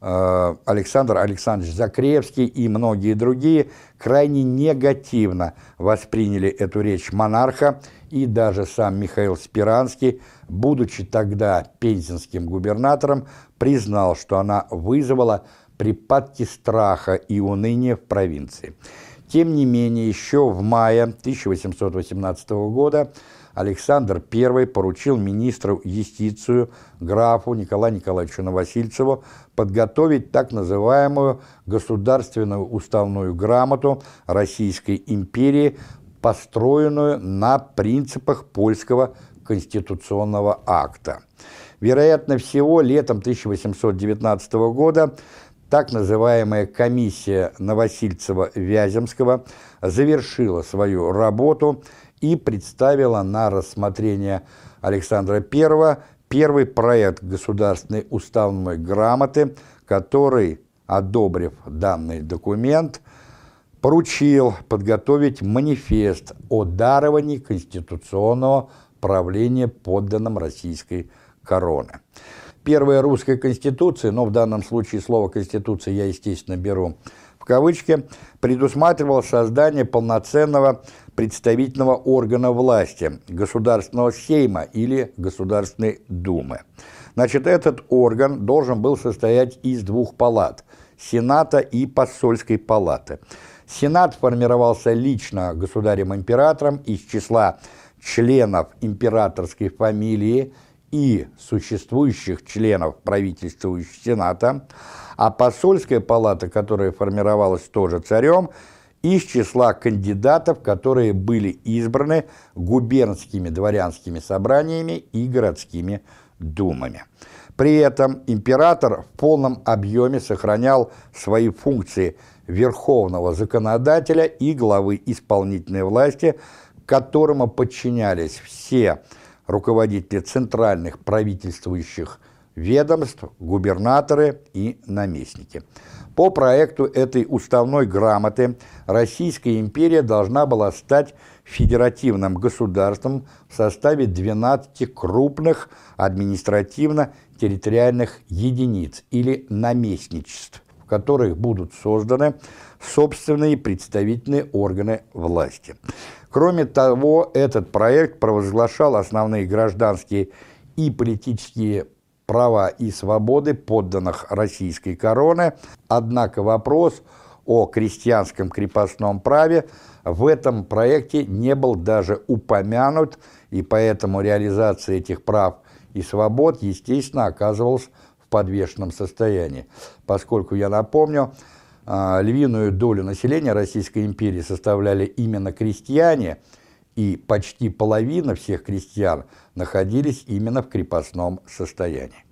э, Александр Александрович Закревский и многие другие крайне негативно восприняли эту речь монарха, и даже сам Михаил Спиранский, будучи тогда пензенским губернатором, признал, что она вызвала припадки страха и уныния в провинции. Тем не менее, еще в мае 1818 года Александр I поручил министру юстицию графу Николаю Николаевичу Новосильцеву подготовить так называемую государственную уставную грамоту Российской империи, построенную на принципах польского конституционного акта. Вероятно всего, летом 1819 года так называемая комиссия Новосильцева-Вяземского завершила свою работу и представила на рассмотрение Александра I первый проект государственной уставной грамоты, который, одобрив данный документ, поручил подготовить манифест о даровании конституционного правления подданным российской короны. Первая русская конституция, но в данном случае слово «конституция» я, естественно, беру в кавычки, предусматривала создание полноценного представительного органа власти, государственного сейма или Государственной Думы. Значит, этот орган должен был состоять из двух палат – Сената и Посольской палаты. Сенат формировался лично государем-императором из числа членов императорской фамилии и существующих членов правительствующего Сената, а посольская палата, которая формировалась тоже царем, из числа кандидатов, которые были избраны губернскими дворянскими собраниями и городскими думами. При этом император в полном объеме сохранял свои функции верховного законодателя и главы исполнительной власти, которому подчинялись все руководители центральных правительствующих ведомств, губернаторы и наместники. По проекту этой уставной грамоты Российская империя должна была стать федеративным государством в составе 12 крупных административно-территориальных единиц или наместничеств, в которых будут созданы собственные представительные органы власти. Кроме того, этот проект провозглашал основные гражданские и политические права и свободы подданных российской короны, однако вопрос о крестьянском крепостном праве в этом проекте не был даже упомянут, и поэтому реализация этих прав и свобод, естественно, оказывалась в подвешенном состоянии, поскольку, я напомню, львиную долю населения Российской империи составляли именно крестьяне, и почти половина всех крестьян находились именно в крепостном состоянии.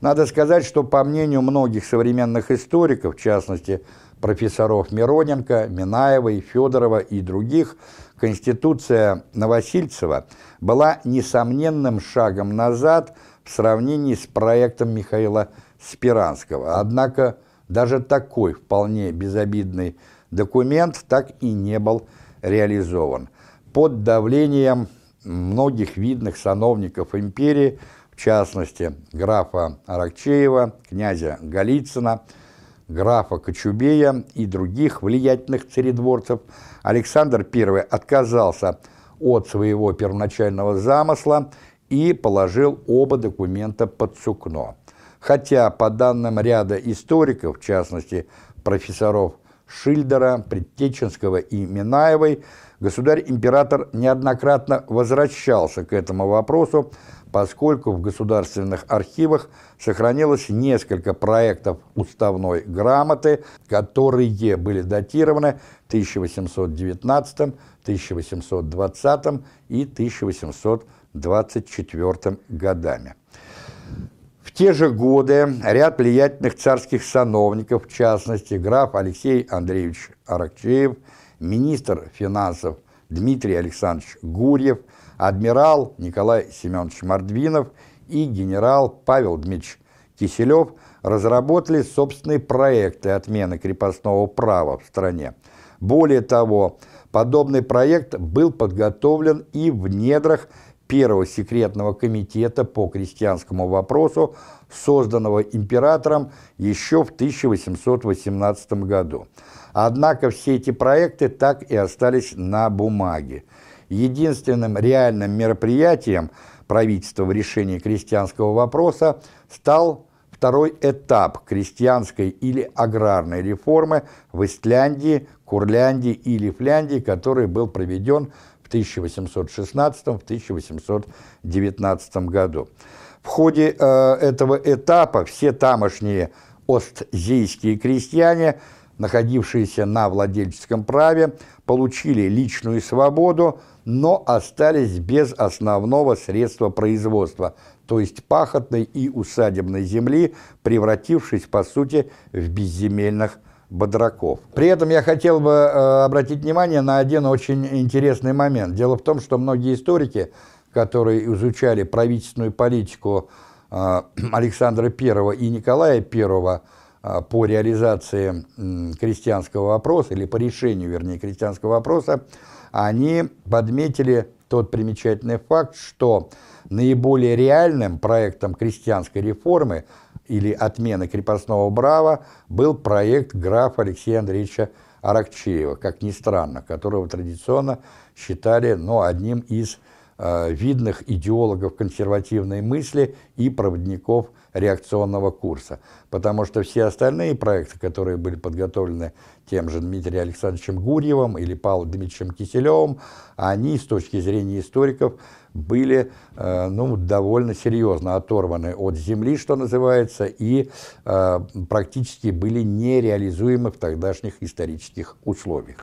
Надо сказать, что по мнению многих современных историков, в частности профессоров Мироненко, Минаевой, Федорова и других, Конституция Новосильцева была несомненным шагом назад в сравнении с проектом Михаила Спиранского. Однако даже такой вполне безобидный документ так и не был реализован. Под давлением многих видных сановников империи, в частности, графа Аракчеева, князя Голицына, графа Кочубея и других влиятельных царедворцев, Александр I отказался от своего первоначального замысла и положил оба документа под сукно хотя по данным ряда историков, в частности профессоров Шильдера, Предтеченского и Минаевой, государь-император неоднократно возвращался к этому вопросу, поскольку в государственных архивах сохранилось несколько проектов уставной грамоты, которые были датированы 1819, 1820 и 1824 годами те же годы ряд влиятельных царских сановников, в частности, граф Алексей Андреевич Аракчеев, министр финансов Дмитрий Александрович Гурьев, адмирал Николай Семенович Мордвинов и генерал Павел Дмитриевич Киселев разработали собственные проекты отмены крепостного права в стране. Более того, подобный проект был подготовлен и в недрах первого секретного комитета по крестьянскому вопросу, созданного императором еще в 1818 году. Однако все эти проекты так и остались на бумаге. Единственным реальным мероприятием правительства в решении крестьянского вопроса стал второй этап крестьянской или аграрной реформы в Исляндии, Курляндии и Лифляндии, который был проведен 1816-1819 году. В ходе э, этого этапа все тамошние остзийские крестьяне, находившиеся на владельческом праве, получили личную свободу, но остались без основного средства производства, то есть пахотной и усадебной земли, превратившись, по сути, в безземельных бодраков. При этом я хотел бы э, обратить внимание на один очень интересный момент. Дело в том, что многие историки, которые изучали правительственную политику э, [clears throat] Александра I и Николая I э, по реализации крестьянского вопроса, или по решению, вернее, крестьянского вопроса, они подметили тот примечательный факт, что наиболее реальным проектом крестьянской реформы или отмены крепостного права был проект графа Алексея Андреевича Аракчеева, как ни странно, которого традиционно считали ну, одним из э, видных идеологов консервативной мысли и проводников реакционного курса. Потому что все остальные проекты, которые были подготовлены тем же Дмитрием Александровичем Гурьевым или Павлом Дмитриевичем Киселевым, они с точки зрения историков были э, ну, довольно серьезно оторваны от земли, что называется, и э, практически были нереализуемы в тогдашних исторических условиях.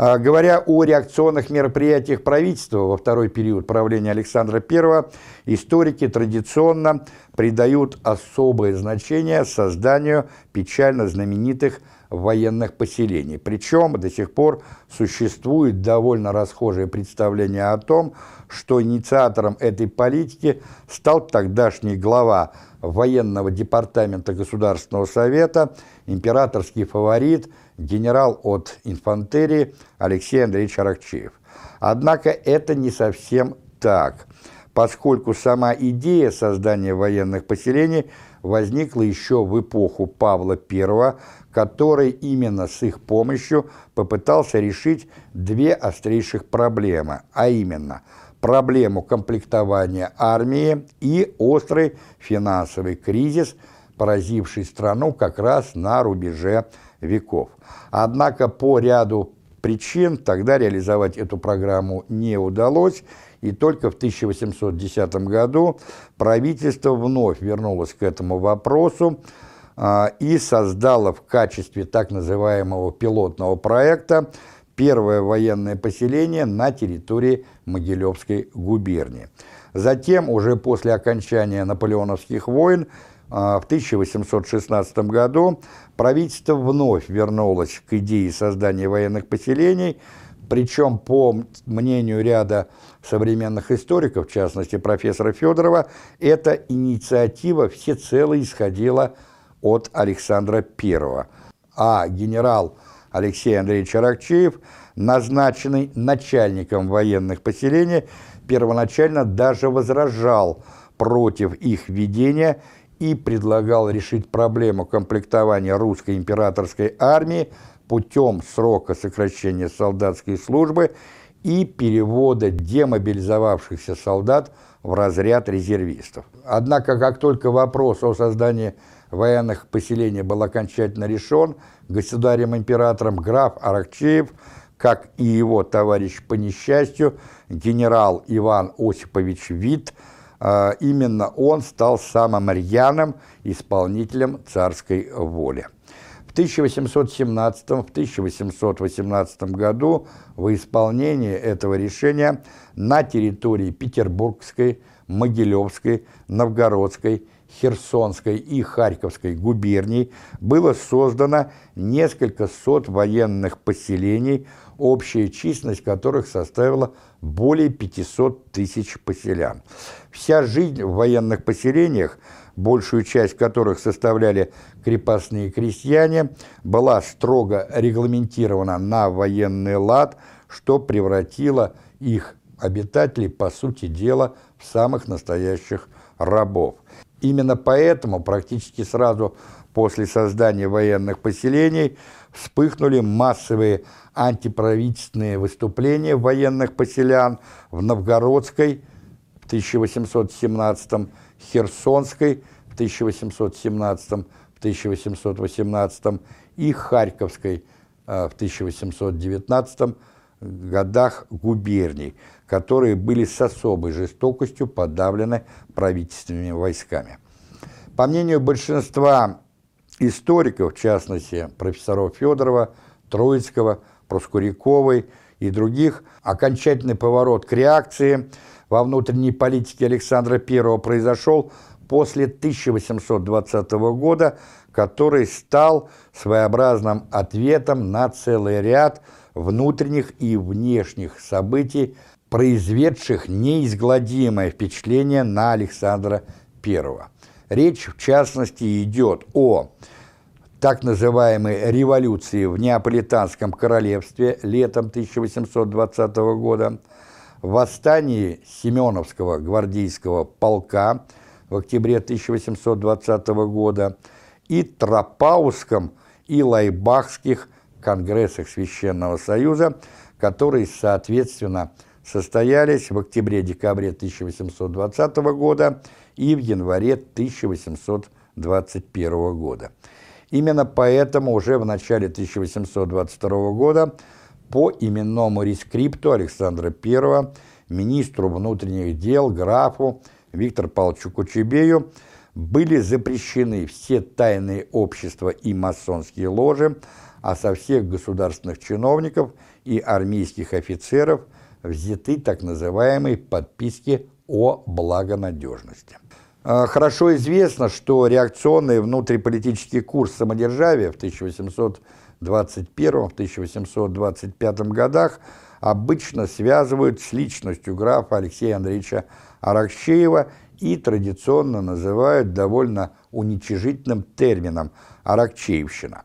А, говоря о реакционных мероприятиях правительства во второй период правления Александра I, историки традиционно придают особое значение созданию печально знаменитых военных поселений. Причем до сих пор существует довольно расхожее представление о том, что инициатором этой политики стал тогдашний глава военного департамента Государственного совета, императорский фаворит, генерал от инфантерии Алексей Андреевич Аракчеев. Однако это не совсем так, поскольку сама идея создания военных поселений возникла еще в эпоху Павла I, который именно с их помощью попытался решить две острейших проблемы, а именно проблему комплектования армии и острый финансовый кризис, поразивший страну как раз на рубеже веков. Однако по ряду причин тогда реализовать эту программу не удалось, и только в 1810 году правительство вновь вернулось к этому вопросу и создало в качестве так называемого пилотного проекта первое военное поселение на территории Могилевской губернии. Затем, уже после окончания наполеоновских войн, а, в 1816 году правительство вновь вернулось к идее создания военных поселений, причем, по мнению ряда современных историков, в частности профессора Федорова, эта инициатива всецело исходила от Александра I, а генерал Алексей Андреевич Аракчеев, назначенный начальником военных поселений, первоначально даже возражал против их введения и предлагал решить проблему комплектования русской императорской армии путем срока сокращения солдатской службы и перевода демобилизовавшихся солдат в разряд резервистов. Однако, как только вопрос о создании военных поселений был окончательно решен, государем-императором граф Аракчеев, как и его товарищ по несчастью, генерал Иван Осипович Вит, а, именно он стал самым рьяным исполнителем царской воли. В 1817-1818 году в исполнении этого решения на территории Петербургской, Могилевской, Новгородской, Херсонской и Харьковской губерний было создано несколько сот военных поселений, общая численность которых составила более 500 тысяч поселян. Вся жизнь в военных поселениях, большую часть которых составляли крепостные крестьяне, была строго регламентирована на военный лад, что превратило их обитателей, по сути дела, в самых настоящих рабов. Именно поэтому практически сразу после создания военных поселений вспыхнули массовые антиправительственные выступления военных поселян в Новгородской в 1817, Херсонской в 1817, в 1818 и Харьковской э, в 1819 годах губерний, которые были с особой жестокостью подавлены правительственными войсками. По мнению большинства историков, в частности профессоров Федорова, Троицкого, Проскуряковой и других, окончательный поворот к реакции во внутренней политике Александра I произошел после 1820 года, который стал своеобразным ответом на целый ряд внутренних и внешних событий, произведших неизгладимое впечатление на Александра I. Речь, в частности, идет о так называемой революции в Неаполитанском королевстве летом 1820 года, восстании Семеновского гвардейского полка в октябре 1820 года и Тропауском и Лайбахских конгрессах Священного Союза, которые, соответственно, состоялись в октябре-декабре 1820 года и в январе 1821 года. Именно поэтому уже в начале 1822 года по именному рескрипту Александра I министру внутренних дел графу Виктору Павловичу Кучебею были запрещены все тайные общества и масонские ложи, а со всех государственных чиновников и армейских офицеров взяты так называемые подписки о благонадежности. А, хорошо известно, что реакционный внутриполитический курс самодержавия в 1821-1825 годах обычно связывают с личностью графа Алексея Андреевича Аракчеева и традиционно называют довольно уничижительным термином «аракчеевщина».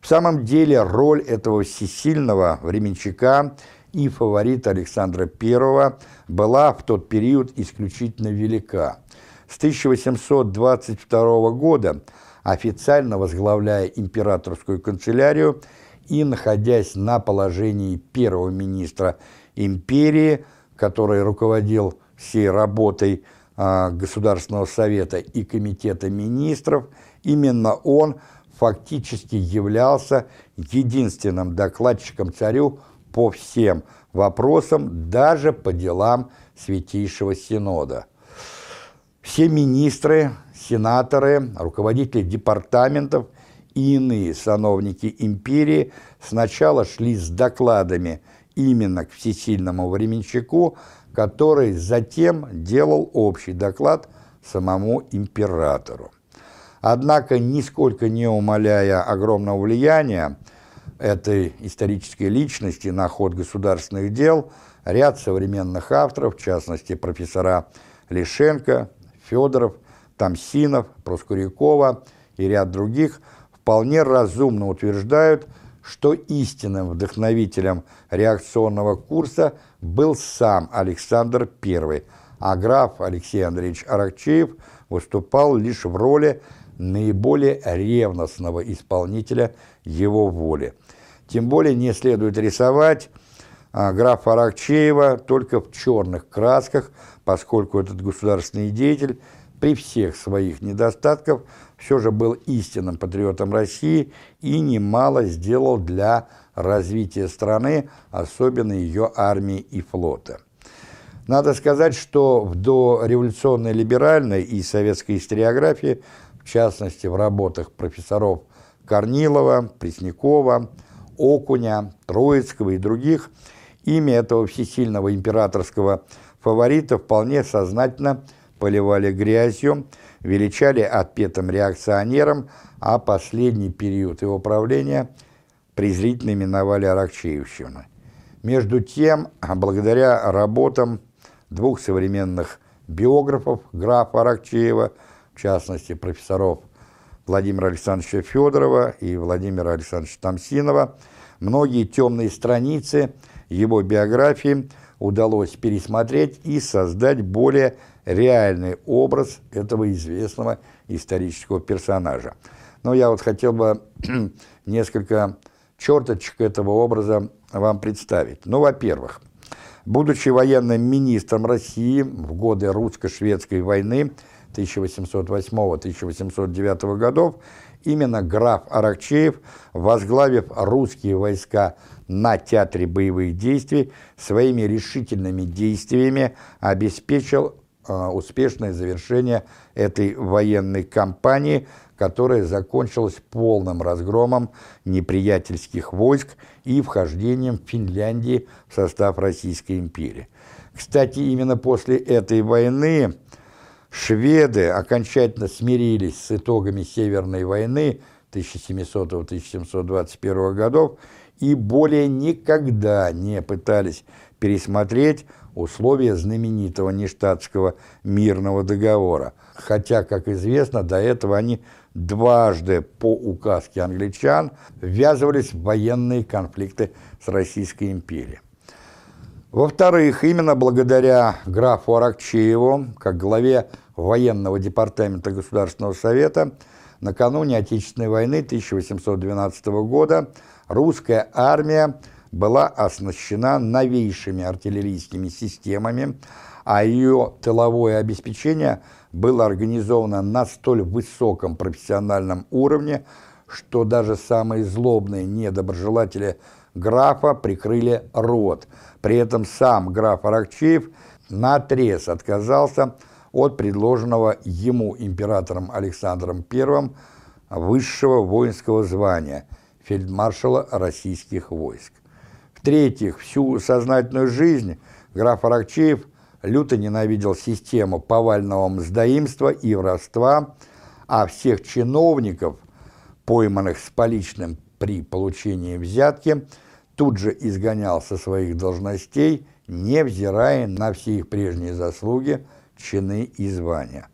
В самом деле роль этого всесильного временщика и фаворита Александра I была в тот период исключительно велика. С 1822 года, официально возглавляя императорскую канцелярию и находясь на положении первого министра империи, который руководил всей работой а, Государственного совета и Комитета министров, именно он фактически являлся единственным докладчиком царю по всем вопросам, даже по делам Святейшего Синода. Все министры, сенаторы, руководители департаментов и иные сановники империи сначала шли с докладами именно к всесильному временщику, который затем делал общий доклад самому императору. Однако, нисколько не умаляя огромного влияния этой исторической личности на ход государственных дел, ряд современных авторов, в частности профессора Лишенко, Федоров, Тамсинов, Проскурякова и ряд других, вполне разумно утверждают, что истинным вдохновителем реакционного курса был сам Александр I, а граф Алексей Андреевич Аракчеев выступал лишь в роли наиболее ревностного исполнителя его воли. Тем более не следует рисовать а, графа Аракчеева только в черных красках, поскольку этот государственный деятель при всех своих недостатках все же был истинным патриотом России и немало сделал для развития страны, особенно ее армии и флота. Надо сказать, что в дореволюционной либеральной и советской историографии в частности в работах профессоров Корнилова, Преснякова, Окуня, Троицкого и других, имя этого всесильного императорского фаворита вполне сознательно поливали грязью, величали отпетым реакционером, а последний период его правления презрительно именовали Аракчеевщиной. Между тем, благодаря работам двух современных биографов, графа Аракчеева – в частности, профессоров Владимира Александровича Федорова и Владимира Александровича Тамсинова, многие темные страницы его биографии удалось пересмотреть и создать более реальный образ этого известного исторического персонажа. Но я вот хотел бы [clears throat] несколько черточек этого образа вам представить. Ну, во-первых, будучи военным министром России в годы русско-шведской войны 1808-1809 годов, именно граф Аракчеев, возглавив русские войска на театре боевых действий, своими решительными действиями обеспечил э, успешное завершение этой военной кампании, которая закончилась полным разгромом неприятельских войск и вхождением Финляндии в состав Российской империи. Кстати, именно после этой войны Шведы окончательно смирились с итогами Северной войны 1700-1721 годов и более никогда не пытались пересмотреть условия знаменитого нештатского мирного договора, хотя, как известно, до этого они дважды по указке англичан ввязывались в военные конфликты с Российской империей. Во-вторых, именно благодаря графу Аракчееву, как главе военного департамента Государственного совета, накануне Отечественной войны 1812 года русская армия была оснащена новейшими артиллерийскими системами, а ее тыловое обеспечение было организовано на столь высоком профессиональном уровне, что даже самые злобные недоброжелатели графа прикрыли рот. При этом сам граф Аракчеев наотрез отказался от предложенного ему императором Александром I высшего воинского звания фельдмаршала российских войск. В-третьих, всю сознательную жизнь граф Аракчеев люто ненавидел систему повального мздоимства и воровства, а всех чиновников, пойманных с поличным при получении взятки, тут же изгонял со своих должностей, невзирая на все их прежние заслуги, чины и звания.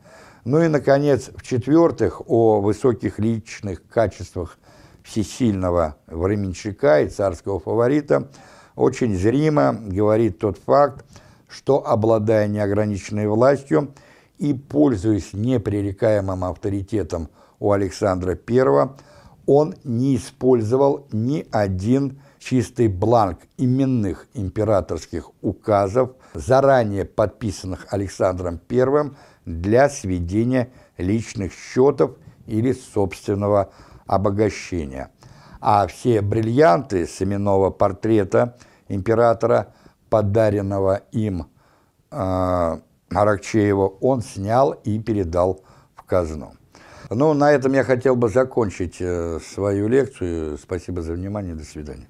Ну и, наконец, в-четвертых, о высоких личных качествах всесильного временщика и царского фаворита очень зримо говорит тот факт, что, обладая неограниченной властью и пользуясь непререкаемым авторитетом у Александра I, он не использовал ни один чистый бланк именных императорских указов, заранее подписанных Александром I для сведения личных счетов или собственного обогащения. А все бриллианты с именного портрета императора, подаренного им э, Аракчееву, он снял и передал в казну. Ну, на этом я хотел бы закончить э, свою лекцию. Спасибо за внимание. До свидания.